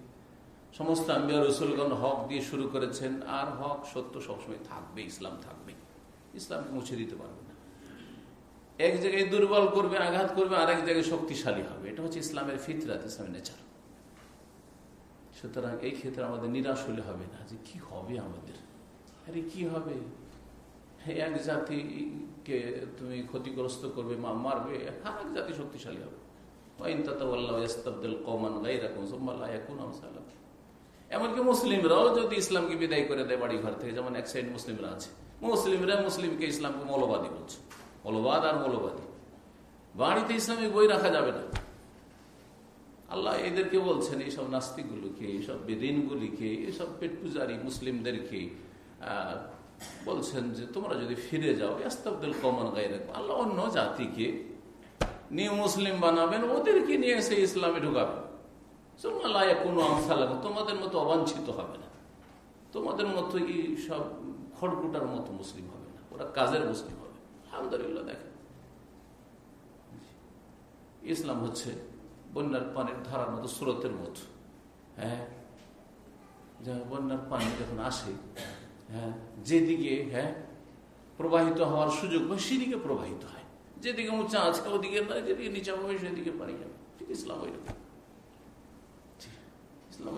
সমস্ত আম্বিয়া রসুলগণ হক দিয়ে শুরু করেছেন, আর হক সত্য সবসময় থাকবে, ইসলাম থাকবে। ইসলামকে মুছে দিতে পারবে না। এক জায়গায় দুর্বল করবে, আঘাত করবে আর এক জায়গায় শক্তিশালী হবে। এটা হচ্ছে ইসলামের ফিতরাত, ইসলামের নেচার। সুতরাং এই ক্ষেত্রে আমাদের নিরাশ হলে হবে না, যে কি হবে আমাদের? আরে কি হবে? এক জাতিকে তুমি ক্ষতিগ্রস্ত করবে, মা মারবে, আর এক জাতি শক্তিশালী হবে। এমনকি মুসলিমরাও যদি ইসলামকে বিদায় করে দেয় বাড়ি ঘর থেকে, যেমন এক সাইড মুসলিমরা আছে। মুসলিমরা মুসলিমকে ইসলামকে মৌলবাদী বলছে। মৌলবাদ আর মৌলবাদী। বাড়িতে ইসলামিক বই রাখা যাবে না। আল্লাহ এদেরকে বলছেন, এইসব নাস্তিকগুলোকে, এইসব বেদিনগুলিকে, এইসব পেট পূজারী মুসলিমদেরকে বলছেন যে তোমরা যদি ফিরে যাও, ইয়াস্তাবদুল কমন গাই রাখব আল্লাহ অন্য জাতিকে নিয়ে মুসলিম বানাবেন, ওদেরকে নিয়ে এসে ইসলামে ঢুকাবেন। কোনো লাগবে তোমাদের মতো অবাঞ্ছিত হবে না। তোমাদের মতো এই সব খড়কুটার মতো মুসলিম হবে না, ওরা কাজের মুসলিম হবে। আলহামদুলিল্লাহ, দেখেন। ইসলাম হচ্ছে বন্যার পানির ধারার মতো স্রোতের মতো। হ্যাঁ? বন্যার পানি যখন আসে হ্যাঁ যেদিকে হ্যাঁ প্রবাহিত হওয়ার সুযোগ হয়, সেদিকে প্রবাহিত হয়। যেদিকে উঁচা আজকে ওদিকে যেদিকে নিচা হবে সেদিকে পানি যাবে ঠিক ইসলাম রকম। ইসলাম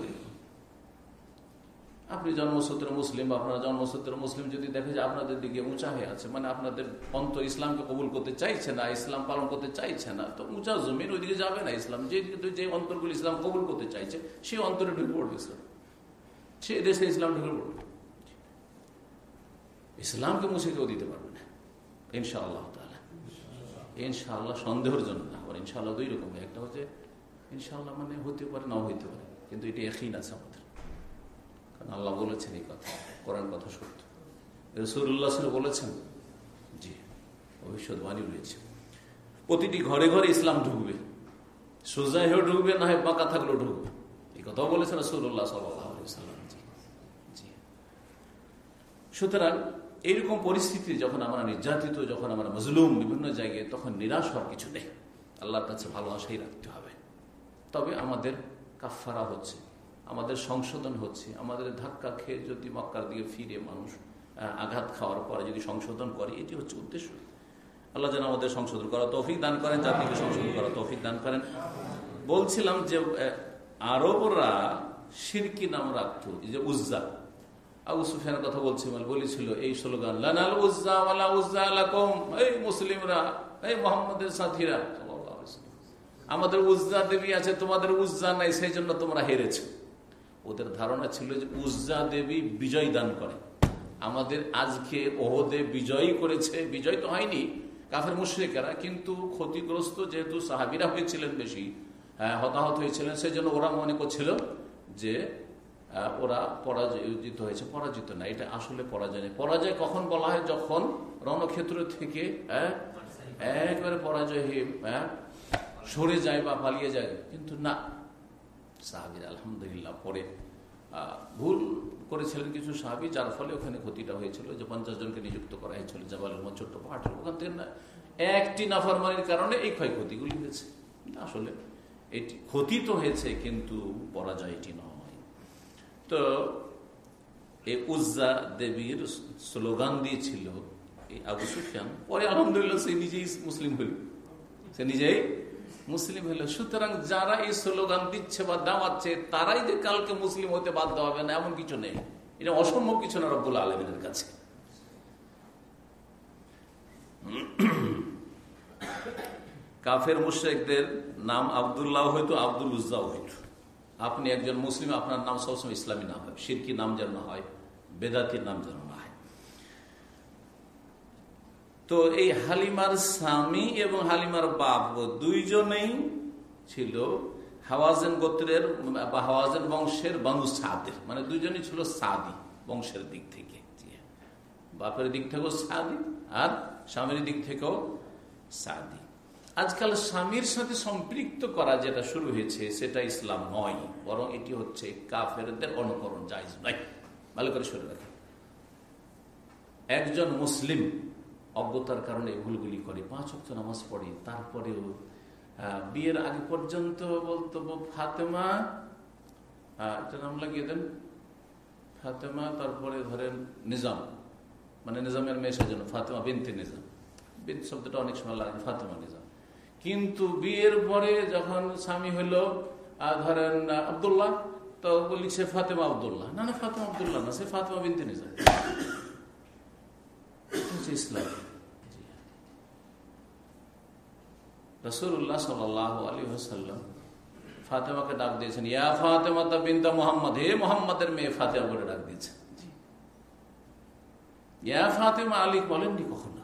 আপনি জন্মসূত্রে মুসলিম, আপনার জন্মসূত্রে মুসলিম যদি দেখে যে আপনাদের দিকে উঁচা হয়ে আছে মানে আপনাদের অন্তর ইসলামকে কবুল করতে চাইছে না, ইসলাম পালন করতে চাইছে না, তো উঁচা জমিন ওইদিকে যাবে না ইসলাম। যে যে অন্তরগুলো ইসলাম কবুল করতে চাইছে, সেই অন্তরে ঢুকে পড়বে ইসলাম। সে দেশে ইসলাম ঢুকে পড়বে। ইসলামকে মুছে কেউ দিতে পারবে না, ইনশাআল্লাহ। ইনশাআল্লাহ সন্দেহের জন্য না, আবার ইনশাআল্লাহ দুই রকম একটা হচ্ছে ইনশাআল্লাহ মানে হতে পারে, নাও হইতে পারে, কিন্তু এটা একই আছে আমাদের। কারণ আল্লাহ বলেছেন এই কথা, কোরআন কথা সত্য। রসুল্লাহ বলেছেন, জি ভবিষ্যৎবাণী রয়েছে। প্রতিটি ঘরে ঘরে ইসলাম ঢুকবে সোজা হয়েও ঢুকবে, না হয় বাঁকা থাকলেও ঢুকবে। এই কথাও বলেছেন রসুল্লাহ জি। সুতরাং এইরকম পরিস্থিতি যখন আমরা নির্যাতিত, যখন আমরা মজলুম বিভিন্ন জায়গায়, তখন নিরাশ হওয়ার কিছু নেই। আল্লাহর কাছে ভালোবাসাই রাখতে হবে। তবে আমাদের কাফারা হচ্ছে, আমাদের সংশোধন হচ্ছে, আমাদের ধাক্কা খেয়ে যদি মক্কার দিকে ফিরে মানুষ আঘাত খাওয়ার পরে যদি সংশোধন করে, এটি হচ্ছে উদ্দেশ্য। আল্লাহ যেন আমাদের সংশোধন করা তৌফিক দান করেন জাতিকে সংশোধন করা তৌফিক দান করেন। বলছিলাম যে আরবরা সিরকি নাম রাখত যে উজ্জা আবু সুফিয়ানের কথা বলছি মানে বলেছিল এই স্লোগান লানাল উজ্জা ওয়ালা উজ্জা আলাকুম। এই মুসলিমরা এই মোহাম্মদের সাথীরা। আমাদের উজ্জা দেবী আছে তোমাদের উজ্জা নাই সেই জন্য তোমরা হেরেছ। ওদের ধারণা ছিল যে উজ্জা দেবী বিজয় দান করে। আমাদের আজকে ওহদে বিজয়ী করেছে বিজয় তো হয়নি কাফের মুশ্রিকেরা কিন্তু ক্ষতিগ্রস্ত যেহেতু সাহাবিরা হয়েছিলেন বেশি হ্যাঁ, হতাহত হয়েছিলেন সেই জন্য ওরা মনে করছিল যে ওরা পরাজিত হয়েছে। পরাজিত না এটা আসলে পরাজয় নেই পরাজয় কখন বলা হয়? যখন রণক্ষেত্র থেকে হ্যাঁ, একবারে পরাজয় হয়ে? হ্যাঁ, সরে যায় বা পালিয়ে যায়। কিন্তু না। সাহাবির আলহামদুলিল্লাহ পরে ভুল করেছিলেন কিছু সাহাবি যার ফলে ওখানে ক্ষতিটা হয়েছিল যে পঞ্চাশ জনকে নিযুক্ত করা হয়েছিল জাবালের ছোট্ট পাহাড় ওখান থেকে না একটি নাফরমানির কারণে এই ক্ষয়ক্ষতিগুলি হয়েছে। আসলে এটি ক্ষতি তো হয়েছে কিন্তু পরাজয় এটি নয়। তো এই উজ্জা দেবীর স্লোগান দিয়েছিল এই আবু সুফিয়ান। পরে আলহামদুলিল্লাহ সে নিজেই মুসলিম হইল। সে নিজেই মুসলিম হইল। সুতরাং যারা এই স্লোগান দিচ্ছে বা দাওয়াচ্ছে, তারাই যে কালকে মুসলিম হতে বাধ্য হবে না, এমন কিছু নেই। এটা অসম্ভব কিছু না রব্বুল আলমিনের কাছে। কাফের মুশ্রেকদের নাম আবদুল্লাহ হইতো আব্দুল উজ্জাও হইত। আপনি একজন মুসলিম, আপনার নাম সবসময় ইসলামী নাম হয়। সিরকি নাম যেন হয়, বেদাতির নাম যেন না হয়। তো এই হালিমার স্বামী এবং হালিমার বাপ দুইজনেই ছিল হাওয়াজেন গোত্রের, বা হাওয়াজেন বংশের বানু সাদের মানে দুইজনই ছিল সাদি বংশের দিক থেকে। বাপের দিক থেকেও সাদি আর স্বামীর দিক থেকেও সাদি। আজকাল স্বামীর সাথে সম্পৃক্ত করা যেটা শুরু হয়েছে, সেটা ইসলাম নয়, বরং এটি হচ্ছে কাফেরদের অনুকরণ, জায়জ নয়। ভালো করে শুরু রাখে একজন মুসলিম অজ্ঞতার কারণে ভুলগুলি করে, পাঁচ অক্ট নামাজ পড়ে, তারপরেও বিয়ের আগে পর্যন্ত বলতো ফাতেমা এটা নাম লাগিয়ে দেন। ফাতেমা, তারপরে ধরেন নিজাম। মানে নিজামের মেয়ে সেজন্য, ফাতেমা বিনতে নিজাম। বিন শব্দটা অনেক সময় লাগে, ফাতেমা নিজাম। কিন্তু বিয়ের পরে যখন স্বামী হইল ধরেন আবদুল্লাহ, তো সে ফাতেমা আবদুল্লাহ। না না, ফাতেমা আবদুল্লাহ না, সে ফাতেমা বিনতে নিজাম ইসলাম। ডাক দিয়েছেন, ইয়া হে মোহাম্মদের মেয়ে ফাতেমা ডাক দিয়েছেন ইয়া ফাতেমা আলী বলেননি কখনো?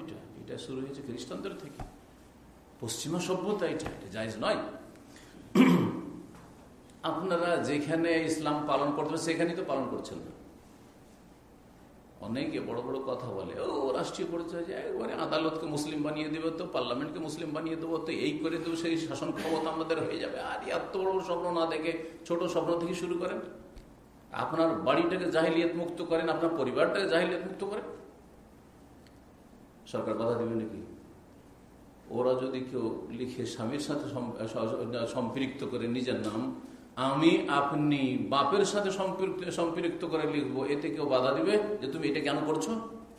এটা এটা শুরু হয়েছে খ্রিস্টানদের থেকে। পশ্চিমা সভ্যতা এটা এটা জায়জ নয়। আপনারা যেখানে ইসলাম পালন করতেন, সেখানেই তো পালন করছেন না। অনেকে বড় বড় কথা বলে, ও, রাষ্ট্রীয় পরিচয় একবারে আদালতকে মুসলিম বানিয়ে দেবে তো, পার্লামেন্টকে মুসলিম বানিয়ে দেবো তো, এই করে দেবো সেই শাসন ক্ষমতা আমাদের হয়ে যাবে। আর এত বড় স্বপ্ন না দেখে ছোট স্বপ্ন থেকে শুরু করেন। আপনার বাড়িটাকে জাহিলিয়াত মুক্ত করেন, আপনার পরিবারটাকে জাহিলিয়াত মুক্ত করেন। সরকার কথা দেবে নাকি? ওরা যদি কেউ লিখে স্বামীর সাথে সম্পৃক্ত করে নিজের নাম, আমি আপনি বাপের সাথে সম্পৃক্ত করে লিখব, এতে কেউ বাধা দিবে যে তুমি এটা কেন করছ?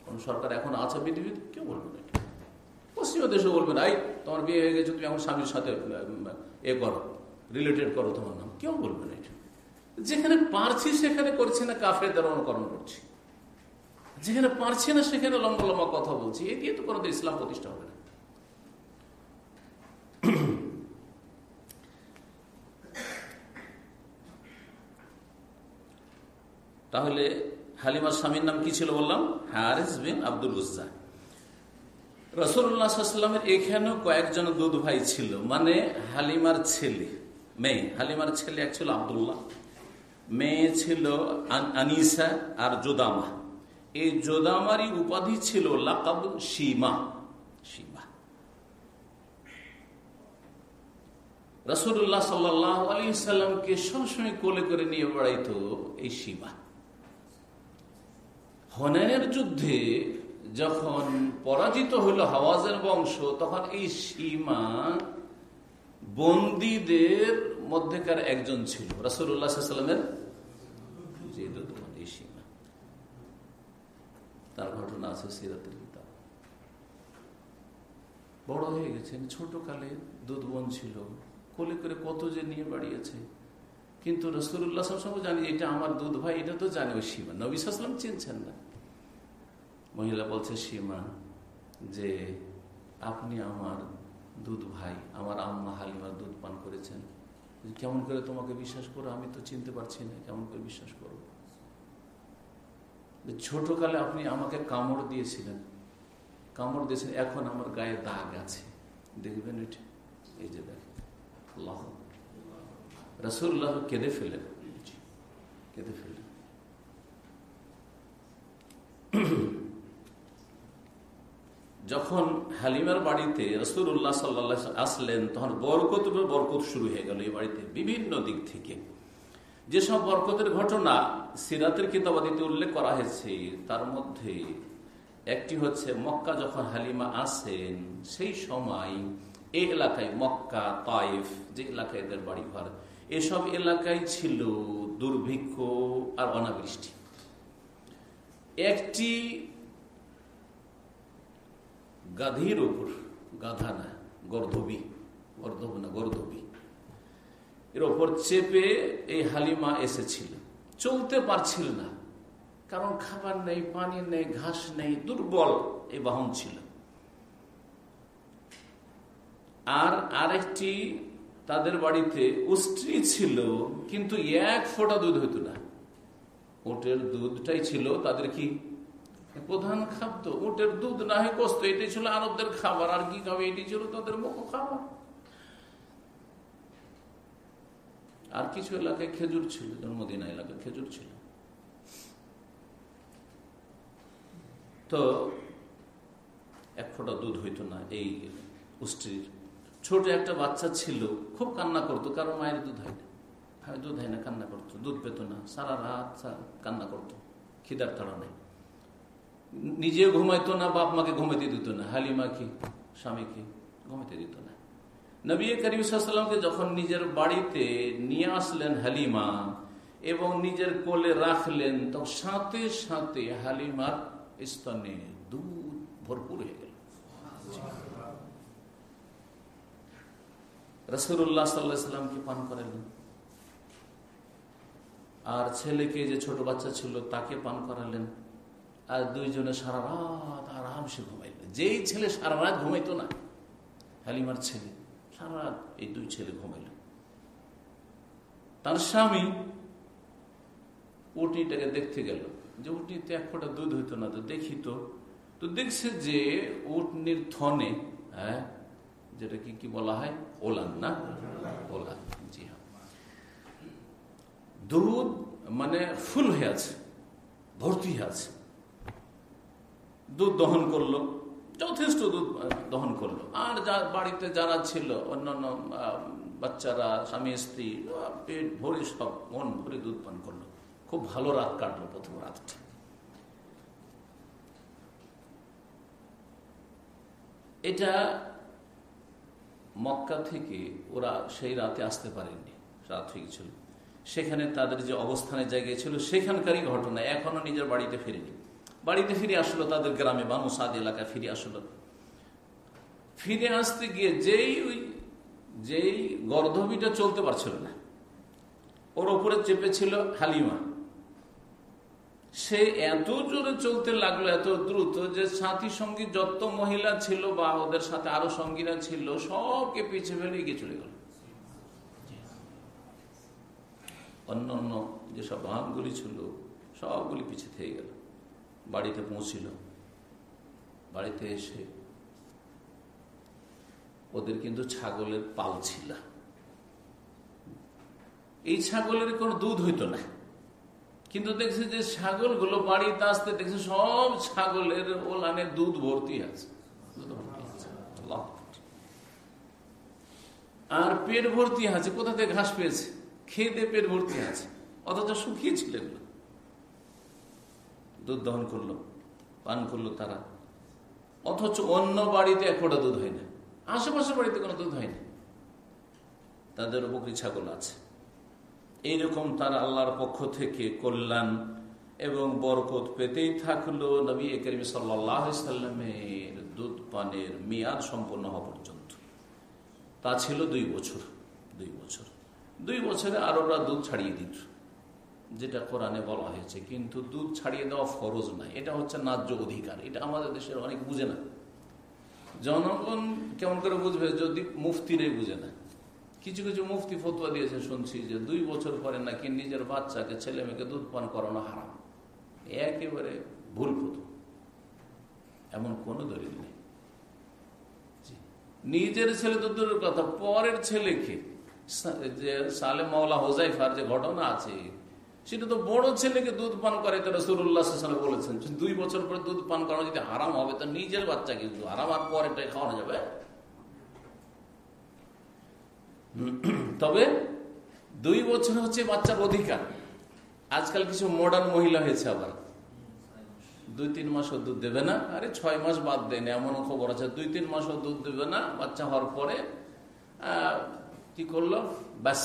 কোন সরকার এখন আছে পৃথিবীতে? কেউ বলবে না পশ্চিমা দেশে বলবে না তোমার বিয়ে হয়ে গেছে, তুমি এখন স্বামীর সাথে এ করো রিলেটেড করো তোমার নাম। কেউ বলবে না এটা। যেখানে পারছি সেখানে করছি না কাফের কাফেরদের অনুকরণ করছি। যেখানে পারছি না, সেখানে লম্বা লম্বা কথা বলছি। এই দিয়ে তো কোনো ইসলাম প্রতিষ্ঠা হবে না তাহলে হালিমার স্বামীর নাম কি ছিল বললাম? হারিস বিন আব্দুল উজ্জা। রসুল্লাহামের এখানেও কয়েকজন দুধ ভাই ছিল। মানে হালিমার ছেলে, মেয়ে। হালিমার ছেলে এক ছিল আবদুল্লাহ। মেয়ে ছিল আনিসা আর জোদামা। এই জোদামারই উপাধি ছিল লাকাব সীমা সীমা রসুল্লাহ সাল্লাহ আলী সাল্লামকে সবসময় কোলে করে নিয়ে বেড়াইত এই সীমা হনের যুদ্ধে যখন পরাজিত হইল হাওয়াজের বংশ, তখন এই সীমা বন্দীদের মধ্যেকার একজন ছিল। রাসুল্লাহামের তার ঘটনা আছে সিরাতের কিতাব। বড় হয়ে গেছেন ছোট কালে দুধ বোন ছিল। কোলে করে কত যে নিয়ে বাড়িয়েছে। কিন্তু রসুল্লাহ সবসময় জানি, এটা আমার দুধ ভাই, এটা তো জানে। ওই সীমা। নবী সাল্লাম চিনছেন না। মহিলা বলছে, সীমা, যে আপনি আমার দুধ ভাই, আমার আম্মা হালিমার দুধ পান করেছেন। কেমন করে তোমাকে বিশ্বাস করো? আমি তো চিনতে পারছি না, কেমন করে বিশ্বাস করো? ছোটকালে আপনি আমাকে কামড় দিয়েছিলেন। কামড় দিয়েছেন, এখন আমার গায়ে দাগ আছে। দেখবেন এটা? এই যে দেখেন। রসুল্লাহ কেঁদে ফেলেন। কেঁদে ফেলেন। যখন হালিমার বাড়িতে রসুল্লাহ সাল্লাহ আসলেন, তখন বরকত বরকত শুরু হয়ে গেল এই বাড়িতে বিভিন্ন দিক থেকে। যেসব বরকতের ঘটনা সিরাতের কিতাবাদিতে উল্লেখ করা হয়েছে, তার মধ্যে একটি হচ্ছে মক্কা যখন হালিমা আসেন, সেই সময় এই এলাকায় মক্কা, তাইফ, যে এলাকায় এদের বাড়ি ঘর এসব এলাকায় ছিল দুর্ভিক্ষ আর অনাবৃষ্টি। একটি গাধীর ওপর গাধা না, গর্ধবী, গর্ধব না, গর্ধবী। এর ওপর চেপে এই হালিমা এসেছিল। চলতে পারছিল না। কারণ খাবার নেই, পানি নেই, ঘাস নেই, দুর্বল এই বাহন ছিল। আর আরেকটি তাদের বাড়িতে উস্ত্রি ছিল, কিন্তু এক ফোঁটা দুধ হইত না। ওটের দুধটাই ছিল তাদের কি প্রধান খাদ্য, উটের দুধ না হয় কষ্ট, এটি ছিল আরবদের খাবার, আর কি খাবে? এটি ছিল তাদের মুখ খাবার। আর কিছু এলাকায় খেজুর ছিল, জন্মদিন এলাকায় খেজুর ছিল। তো এক ফোঁটা দুধ হইতো না, এই পুষ্টির ছোট একটা বাচ্চা ছিল, খুব কান্না করতো কারণ মায়ের দুধ হয় না। দুধ হয় না, কান্না করতো, দুধ পেত না। সারা রাত কান্না করতো, খিদার তাড়া নেই। নিজেও ঘুমাইতো না, বাপ মাকে ঘুমাইতে দিত না। হালিমা কি স্বামীকে ঘুমাইতে দিত না। নবী করিম সাল্লামকে যখন নিজের বাড়িতে নিয়ে আসলেন হালিমা এবং নিজের কোলে রাখলেন তখন সাথে সাথে হালিমার স্তনে দুধ ভরপুর হয়ে গেল। রসুল্লাহ সাল্লাহামকে পান করালেন আর ছেলেকে যে ছোট বাচ্চা ছিল, তাকে পান করালেন। আর দুইজনে সারা রাত আরামসে ঘুমাইল যেই ছেলে সারা রাত ঘুমাইতো না, হালিমার ছেলে, সারা রাত এই দুই ছেলে ঘুমাইল। তার স্বামী উটিটাকে দেখতে গেল, যে উটনিতে এক ফোটা দুধ হইতো না, তো দেখি তো তো দেখছে যে উটনির থনে হ্যাঁ যেটা কি কি বলা হয়? ওলান না? ওলান, জি হ্যাঁ। দুধ মানে ফুল হয়ে আছে, ভর্তি হয়ে আছে। দুধ দহন করল, যথেষ্ট দুধ দহন করল। আর যা, বাড়িতে যারা ছিল, অন্যান্য বাচ্চারা, স্বামী, স্ত্রী পেট ভরে সব, মন ভরে দুধ পান করল। খুব ভালো রাত কাটলো প্রথম রাতটা। এটা মক্কা থেকে ওরা সেই রাতে আসতে পারেনি রাত হয়ে গেছিল। সেখানে তাদের যে অবস্থানের জায়গায় ছিল, সেখানকারই ঘটনা এখনও নিজের বাড়িতে ফিরেনি। বাড়িতে ফিরে আসলো, তাদের গ্রামে, বানু সাদ এলাকায় ফিরে আসলো। ফিরে আসতে গিয়ে যেই ওই, যেই গর্ধবিটা চলতে পারছিল না, ওর ওপরে চেপেছিল হালিমা। সে এত জোরে চলতে লাগল, এত দ্রুত যে সাথী সঙ্গী যত মহিলা ছিল বা ওদের সাথে আরও সঙ্গীরা ছিল, সবকে পিছিয়ে ফেলে এগিয়ে চলে গেল। অন্য অন্য যেসব বাহনগুলি ছিল, সবগুলি পিছিয়ে থেকে গেল। বাড়িতে পৌঁছিল। বাড়িতে এসে ওদের কিন্তু ছাগলের পাল ছিল। এই ছাগলের কোনো দুধ হইতো না। কিন্তু দেখছে যে ছাগলগুলো বাড়িতে আসতে দেখছে সব ছাগলের ওলানে দুধ ভর্তি আছে। আর পেট ভর্তি আছে। কোথা থেকে ঘাস পেয়েছে? খেতে পেট ভর্তি আছে। অথচ শুকিয়েছিলেন দুধ দহন করল, পান করল তারা। অথচ অন্য বাড়িতে এক ফোটা দুধ হয় না। আশেপাশের বাড়িতে কোনো দুধ হয় না। তাদের বকরি ছাগল আছে। এইরকম তার আল্লাহর পক্ষ থেকে কল্যাণ এবং বরকত পেতেই থাকল নবী করিম সাল্লামের দুধ পানের মেয়াদ সম্পন্ন হওয়া পর্যন্ত। তা ছিল দুই বছর দুই বছর। দুই বছরে আরোরা দুধ ছাড়িয়ে দিত। যেটা কোরআনে বলা হয়েছে, কিন্তু দুধ ছাড়িয়ে দেওয়া ফরজ নাই এটা হচ্ছে ন্যায্য অধিকার। এটা আমাদের দেশের অনেক বুঝে না। জনগণ কেমন করে বুঝবে? যদি মুফতিরাই বুঝে না। কিছু কিছু মুফতি ফতুয়া দিয়েছে, শুনছি যে দুই বছর পরে নাকি নিজের বাচ্চাকে, ছেলে মেয়েকে দুধ পান করানো হারাম। একেবারে ভুল ফতু এমন কোনো দলিল নেই। নিজের ছেলে তো দূরের কথা, পরের ছেলেকে যে সালে মাওলা হোজাইফার যে ঘটনা আছে সেটা তো বড় ছেলেকে দুধ পান করে তো বলেছেন। দুই বছর পরে দুধ পান করানো যদি হারাম হবে তো নিজের বাচ্চা কিন্তু হারাম আর পরেরটাই খাওয়ানো যাবে। তবে দুই বছর হচ্ছে বাচ্চার অধিকার। আজকাল কিছু মডার্ন মহিলা হয়েছে আবার। দুই তিন মাসও দুধ দেবে না। আরে ছয় মাস বাদ দেন এমন খবর আছে। দুই তিন মাসও দুধ দেবে না, বাচ্চা হওয়ার পরে কি করল? ব্যাস,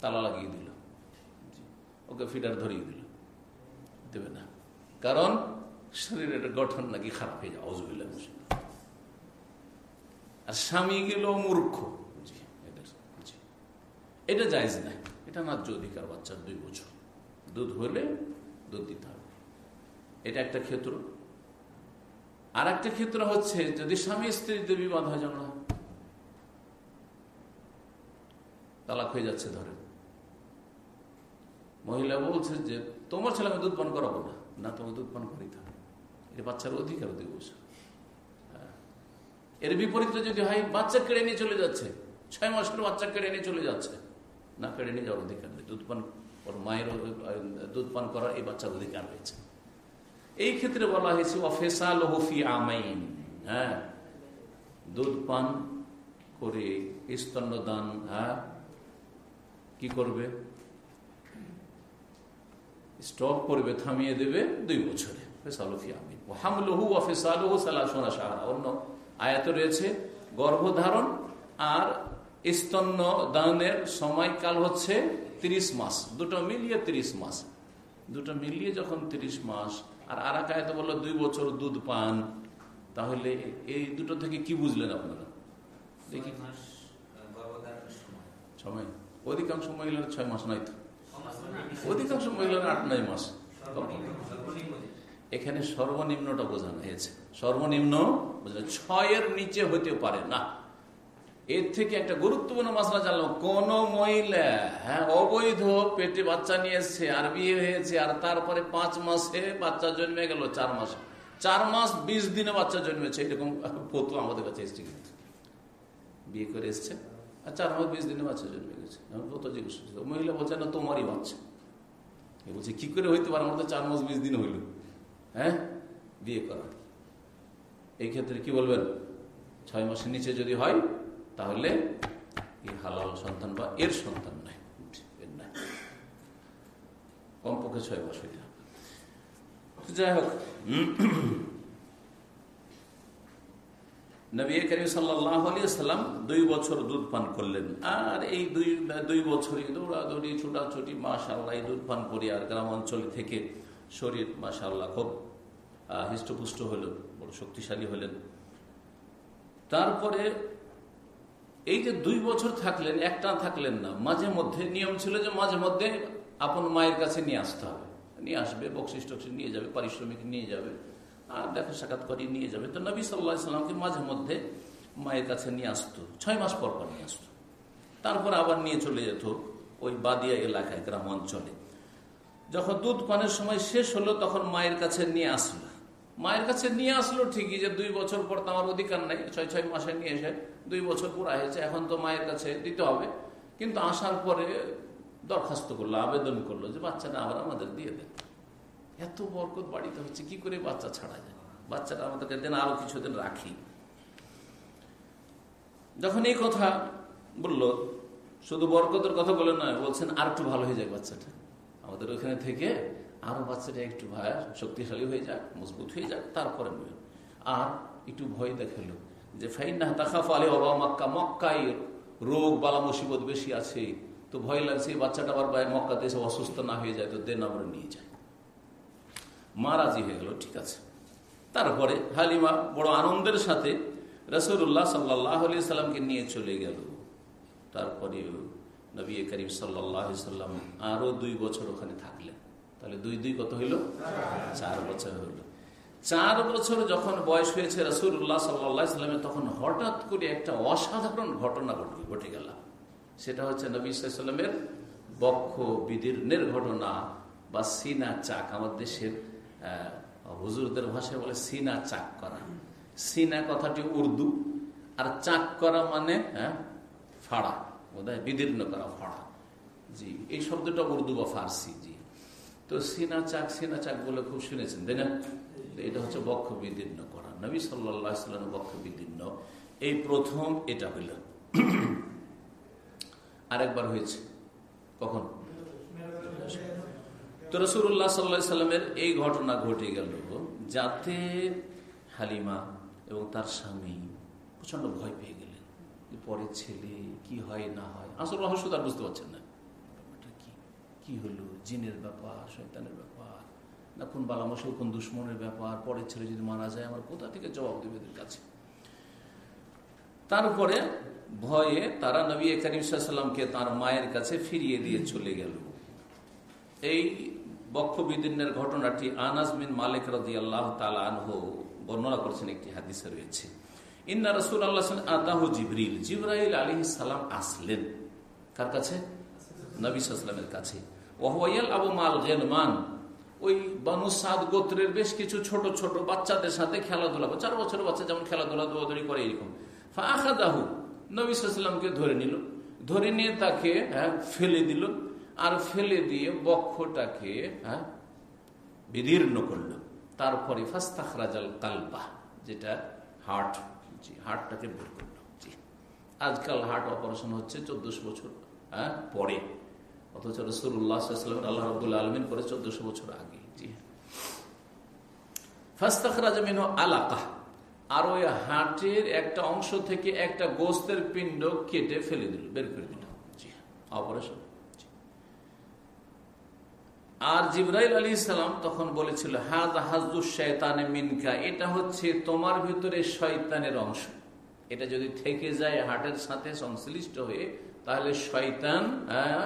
তালা লাগিয়ে দিল। ওকে ফিডার ধরিয়ে দিল। দেবে না। কারণ শরীরের গঠন নাকি খারাপ হয়ে যায় অজুবিল্লা আর স্বামী গেল মূর্খ। এটা যাইজ নাই। এটা ন্যায্য অধিকার বাচ্চার দুই বছর। দুধ হলে দুধ দিতে হবে। এটা একটা ক্ষেত্র। আর একটা ক্ষেত্র হচ্ছে যদি স্বামী স্ত্রীতে বিবাদ হয় ঝগড়া, তালাক হয়ে যাচ্ছে ধরে মহিলা বলছে যে, তোমার ছেলে আমি দুধ পান করাবো না। না তোমাকে দুধ পান করিতে হবে এটা বাচ্চার অধিকার দুই বছর হ্যাঁ। এর বিপরীতে যদি হয়, বাচ্চা কেড়ে নিয়ে চলে যাচ্ছে। ছয় মাসের বাচ্চা কেড়ে নিয়ে চলে যাচ্ছে। না, কেড়ে নিয়ে যাওয়ার অধিকার নেই। দুধ পান ওর মায়ের দুধ পান করার এই বাচ্চার অধিকার রয়েছে। এই ক্ষেত্রে বলা হয়েছে অফেসাল হফি আমাইন। হ্যাঁ। দুধ পান করে স্তন্যদান হ্যাঁ কি করবে? স্টপ করবে থামিয়ে দেবে দুই বছরে। ফেসালফি আমিন। হামলহু অফেসালহু সালাসোনা সাহারা অন্য আয়াত রয়েছে গর্ভধারণ আর স্তন্য দানের সময়কাল হচ্ছে ৩০ মাস। দুটো মিলিয়ে ৩০ মাস। দুটো মিলিয়ে যখন ৩০ মাস আর আর এক আয়তে বলল দুই বছর দুধ পান তাহলে এই দুটো থেকে কি বুঝলেন আপনারা? দেখি সময়। অধিকাংশ মহিলার ছয় মাস নয় তো। অধিকাংশ মহিলার আট, নয় মাস। এখানে সর্বনিম্নটা বোঝানো হয়েছে। সর্বনিম্ন ছয়ের নিচে হতে পারে না। এর থেকে একটা গুরুত্বপূর্ণ মশলা জানলাম। কোন মহিলা হ্যাঁ অবৈধ পেটে বাচ্চা নিয়ে এসছে আর বিয়ে হয়েছে, আর তারপরে পাঁচ মাসে বাচ্চা জন্মে গেল, চার মাসে। চার মাস বিশ দিনে বাচ্চা জন্মেছে, এরকম পতু আমাদের কাছে এসছে কিন্তু। বিয়ে করে এসছে। চার মাস বিশ দিনে বাচ্চা জন্মে গেছে। কত জিজ্ঞেস মহিলা বলছে, না, তোমারই বাচ্চা। বলছে, কি করে হইতে পারে? আমাদের চার মাস বিশ দিন হইল। হ্যাঁ? বিয়ে করা। এই ক্ষেত্রে কি বলবেন? ছয় মাসের নিচে যদি হয়, তাহলে হালাল সন্তান বা এর সন্তান নাই। নাই। কমপক্ষে ছয় মাস হইতে যাই হোক নবী করিম সাল্লাম দুই বছর দুধ পান করলেন। আর এই দুই দুই বছরই দৌড়াদৌড়ি, ছুটাছুটি মাশাল্লাহ দুধ পান করি আর গ্রাম অঞ্চল থেকে শরীর মাশাল্লাহ খুব হৃষ্টপুষ্ট হলেন বড় শক্তিশালী হলেন। তারপরে এই যে দুই বছর থাকলেন, একটা থাকলেন না, মাঝে মধ্যে, নিয়ম ছিল যে মাঝে মধ্যে আপন মায়ের কাছে নিয়ে আসতে হবে। নিয়ে আসবে, বকশিস টকশিস নিয়ে যাবে, পারিশ্রমিক নিয়ে যাবে। আর দেখা সাক্ষাৎ করিয়ে নিয়ে যাবে। তো নবী সাল্লাহ সাল্লামকে মাঝে মধ্যে মায়ের কাছে নিয়ে আসতো। ছয় মাস পর পর নিয়ে আসতো। তারপর আবার নিয়ে চলে যেত ওই বাদিয়া এলাকায়, গ্রাম অঞ্চলে। যখন দুধ পানের সময় শেষ হলো, তখন মায়ের কাছে নিয়ে আসলো। মায়ের কাছে নিয়ে আসলো ঠিকই যে দুই বছর পর তো আমার অধিকার নাই, ছয় ছয় মাসে নিয়ে এসে দুই বছর পুরা হয়েছে, এখন তো মায়ের কাছে দিতে হবে। কিন্তু আসার পরে দরখাস্ত করল, আবেদন করল যে বাচ্চাটা আবার আমাদের দিয়ে দেন। এত বরকত বাড়িতে হচ্ছে, কি করে বাচ্চা ছাড়া যায়? বাচ্চাটা আমাদেরকে দেন, আরও কিছুদিন রাখি। যখন এই কথা বলল, শুধু বরকতের কথা বলে নয়, বলছেন, আর একটু ভালো হয়ে যায় বাচ্চাটা। আমাদের ওখানে থেকে আরও বাচ্চাটা একটু ভাই, শক্তিশালী হয়ে যাক, মজবুত হয়ে যাক, তারপরে নেবেন আর একটু ভয় দেখাল যে, ফাইন না তাকাফ আলে বাবা মক্কা, মক্কায় রোগ, বালা মুসিবত বেশি আছে। তো ভয় লাগছে বাচ্চাটা আবার মক্কাতে এসে অসুস্থ না হয়ে যায়, তো দেন আমরা নিয়ে যায়। মা রাজি হয়ে গেল, ঠিক আছে। তারপরে হালিমা বড় আনন্দের সাথে রসুল্লাহ সাল্লাহ আলি সাল্লামকে নিয়ে চলে গেল। তারপরে নবী করিম সাল্লাহ সাল্লাম আরও দুই বছর ওখানে থাকলেন। তাহলে দুই দুই কত হইল? চার বছর হইল। চার বছর যখন বয়স হয়েছে রসুল্লাহ সাল্লাহ সাল্লামের তখন হঠাৎ করে একটা অসাধারণ ঘটনা ঘটল, ঘটে গেল। সেটা হচ্ছে নবী সাল্লামের বক্ষ বিদীর্ণের ঘটনা বা সিনা চাক আমার দেশের হুজুরদের ভাষায় বলে সিনা চাক করা। সিনা কথাটি উর্দু, আর চাক করা মানে হ্যাঁ ফাড়া বোধ বিদীর্ণ করা, ফাড়া। জি, এই শব্দটা উর্দু বা ফার্সি, জি। তো সিনা চাক সিনা চাক বলে খুব শুনেছেন, তাই না? এটা হচ্ছে বক্ষ বিদীর্ণ করা। নবী সাল্লাম বক্ষ বিদীর্ণ। এই প্রথম এটা হইল। আরেকবার হয়েছে। কখন? তো রসুল্লাহ সাল্লা সাল্লামের এই ঘটনা ঘটে গেল যাতে হালিমা এবং তার স্বামী প্রচণ্ড ভয় পেয়ে গেলেন পরে ছেলে কি হয়, না হয়। আসল রহস্য তার বুঝতে পারছেন না। কি? হলো? জিনের ব্যাপার শৈতানের ব্যাপার, না কোন বালামশল কোন দুশ্মনের ব্যাপার? পরের ছেলে যদি মারা যায়, আমার কোথা থেকে জবাব দেবে এদের কাছে? তারপরে ভয়ে তারা নবী করিম সাল্লামকে তার মায়ের কাছে ফিরিয়ে দিয়ে চলে গেল। এই বক্ষ বিদীর্ণের ঘটনাটি আনাজ বিন মালিক রাজি আল্লাহ তালহ বর্ণনা করছেন, একটি হাদিসে রয়েছে। ইন্না রসুল আল্লাহ আদাহু জিবরিল। জিব্রাইল আলী সালাম আসলেন। কার কাছে? নবী সাল্লামের কাছে। ওয়াইয়াল আবু মাল গেনমান। ওই বানু সাদ গোত্রের বেশ কিছু ছোট ছোট বাচ্চাদের সাথে খেলাধুলা চার বছরের বাচ্চা যেমন খেলাধুলা, দৌড়াদৌড়ি করে এরকম। ফাখাদাহু নবী সাল্লামকে ধরে নিল। ধরে নিয়ে তাকে হ্যাঁ ফেলে দিল। আর ফেলে দিয়ে বক্ষটাকে হ্যাঁ বিদীর্ণ করল। তারপরে ফাস্তাখরাজাল কালবা, যেটা হার্ট, জি, হার্টটাকে বের করল। জি। আজকাল হার্ট অপারেশন হচ্ছে চোদ্দশো বছর হ্যাঁ পরে। অথচ রসুল্লাহাম আল্লাহ রবুল্লা আলমিন করে চোদ্দশো বছর আগে, জি। ফাস্তাখরাজ আলাকা, আর ওই হার্টের একটা অংশ থেকে একটা গোস্তের পিণ্ড কেটে ফেলে দিল, বের করে দিল অপারেশন। আর জিব্রাইল আলী ইসলাম তখন বলেছিল হাজ হাজদুস শয়তানে মিনকা এটা হচ্ছে তোমার ভিতরে শয়তানের অংশ। এটা যদি থেকে যায়, হার্টের সাথে সংশ্লিষ্ট হয়ে, তাহলে শয়তান হ্যাঁ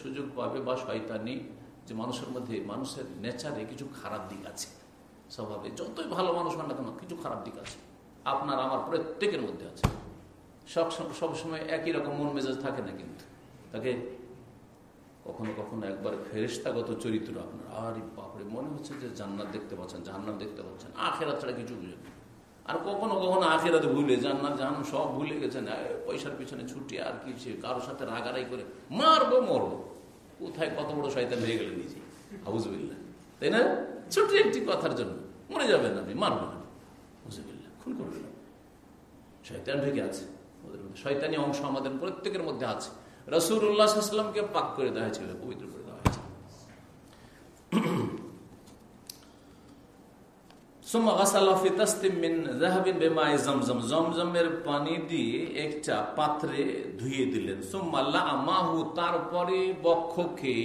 সুযোগ পাবে, বা শয়তানি, যে মানুষের মধ্যে, মানুষের নেচারে কিছু খারাপ দিক আছে, স্বভাবে। যতই ভালো মানুষ হন না কেন, কিছু খারাপ দিক আছে, আপনার, আমার প্রত্যেকের মধ্যে আছে। সব সবসময় একই রকম মন মেজাজ থাকে না কিন্তু। তাকে কখনো কখনো একবার ফেরিস্তাগত চরিত্র আপনার। আরে বাপরে, মনে হচ্ছে যে জান্নাত দেখতে পাচ্ছেন, জাহান্নাম দেখতে পাচ্ছেন। আখেরাত ছাড়া কিছু বুঝেন আর কখনো কখনো আখেরাত ভুলে জান্নাত জাহান সব ভুলে গেছেন। পয়সার পিছনে ছুটি আর কি কারোর সাথে রাগারাই করে মারবো, মরবো। কোথায় কত বড় শয়তান হয়ে গেলেন নিজে? হাউজবিল্লা তাই না? ছোট একটি কথার জন্য। মরে যাবেন আপনি মারবেন হাউজবিল্লা খুন করবেন শয়তান ঢেকে আছে। ওদের মধ্যে শয়তানি অংশ আমাদের প্রত্যেকের মধ্যে আছে। রসুল্লাহামকে পাক করে দেওয়া হয়েছিল, পবিত্র করে দেওয়া হয়েছিল। পানি দিয়ে একটা পাত্রে ধুয়ে দিলেন। মাহু তারপরে বক্ষকে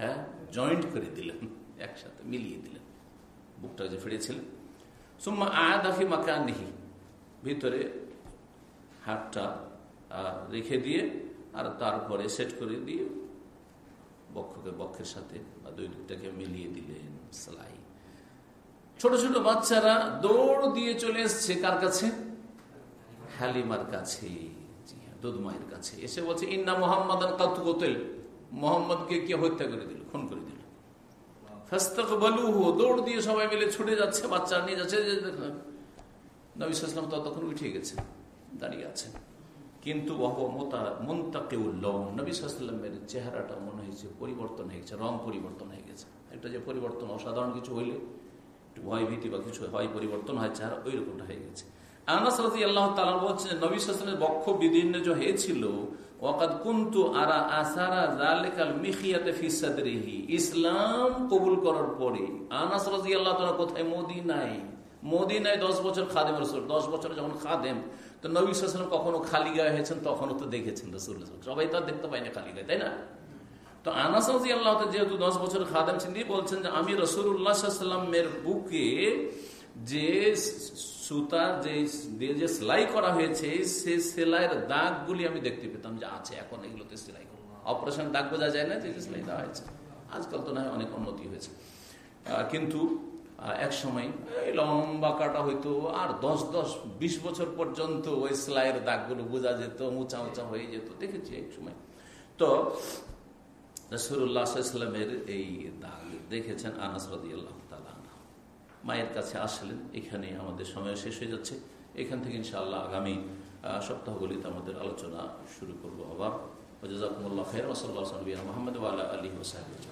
হ্যাঁ জয়েন্ট করে দিলেন, একসাথে মিলিয়ে দিলেন। বুকটা যে ফিরেছিলেন সুম্মা আয়াদাফি মাকানিহি, ভিতরে হাতটা রেখে দিয়ে আর তারপরে সেট করে দিয়ে বক্ষকে বক্ষের সাথে বা দুই দিকটাকে মিলিয়ে দিলেন সেলাই ছোট ছোট বাচ্চারা দৌড় দিয়ে চলে এসছে কার কাছে হালিমার কাছে হ্যাঁ, দুধ কাছে এসে বলছে ইন্না মোহাম্মদ কাতুকতেল মোহাম্মদকে কে হত্যা করে দিল খুন করে দিল ফাস্তাক বালুহু দৌড় দিয়ে সবাই মিলে ছুটে যাচ্ছে বাচ্চা নিয়ে যাচ্ছে নবী সাল্লাম ততক্ষণ উঠে গেছে দাঁড়িয়ে আছেন কিন্তু নবী সাল্লামের চেহারাটা মনে হয়েছে পরিবর্তন হয়ে গেছে, রং পরিবর্তন হয়ে গেছে। একটা যে পরিবর্তন, অসাধারণ কিছু হইলে একটু ভয় ভীতি বা কিছু হয়, পরিবর্তন হয়, চেহারা ওই রকমটা হয়ে গেছে। আনাস আল্লাহ তালা বলছেন বক্ষ যে হয়েছিল আরা আসারা মিখিয়াতে ইসলাম কবুল করার পরে আল্লাহ কোথায়? দশ বছর খাদেম দশ বছর যখন খাদেম তো নবী সাল্লাম কখনো খালি গায়ে হয়েছেন, তখনও তো দেখেছেন রসুল সবাই তো দেখতে পাই না খালি গায়ে, তাই না? তো আনাস আল্লাহ যেহেতু দশ বছর খাদেম ছিলেন বলছেন যে আমি রসুল্লাহ সাল্লামের বুকে যে সুতা, যে যে সেলাই করা হয়েছে, সে সেলাইয়ের দাগগুলি আমি দেখতে পেতাম যে আছে, এখন এগুলোতে সেলাই করব। অপারেশন দাগ বোঝা যায় না যে সেলাই দেওয়া হয়েছে। আজকাল তো না অনেক উন্নতি হয়েছে। কিন্তু এক সময় লম্বা কাটা হইতো, আর দশ দশ, বিশ বছর পর্যন্ত ওই সেলাইয়ের দাগগুলো বোঝা যেত উঁচা উঁচা হয়ে যেত, দেখেছি এক সময়। তো রসুল্লাহামের এই দাগ দেখেছেন আনাস মায়ের কাছে আসলেন, এখানে আমাদের সময় শেষ হয়ে যাচ্ছে, এখান থেকে ইনশাআল্লাহ আগামী সপ্তাহগুলিতে আমাদের আলোচনা শুরু করব আবার। জাজাকুমুল্লাহ খের ওসল্লাহ মোহাম্মদ আলী ওসাহেব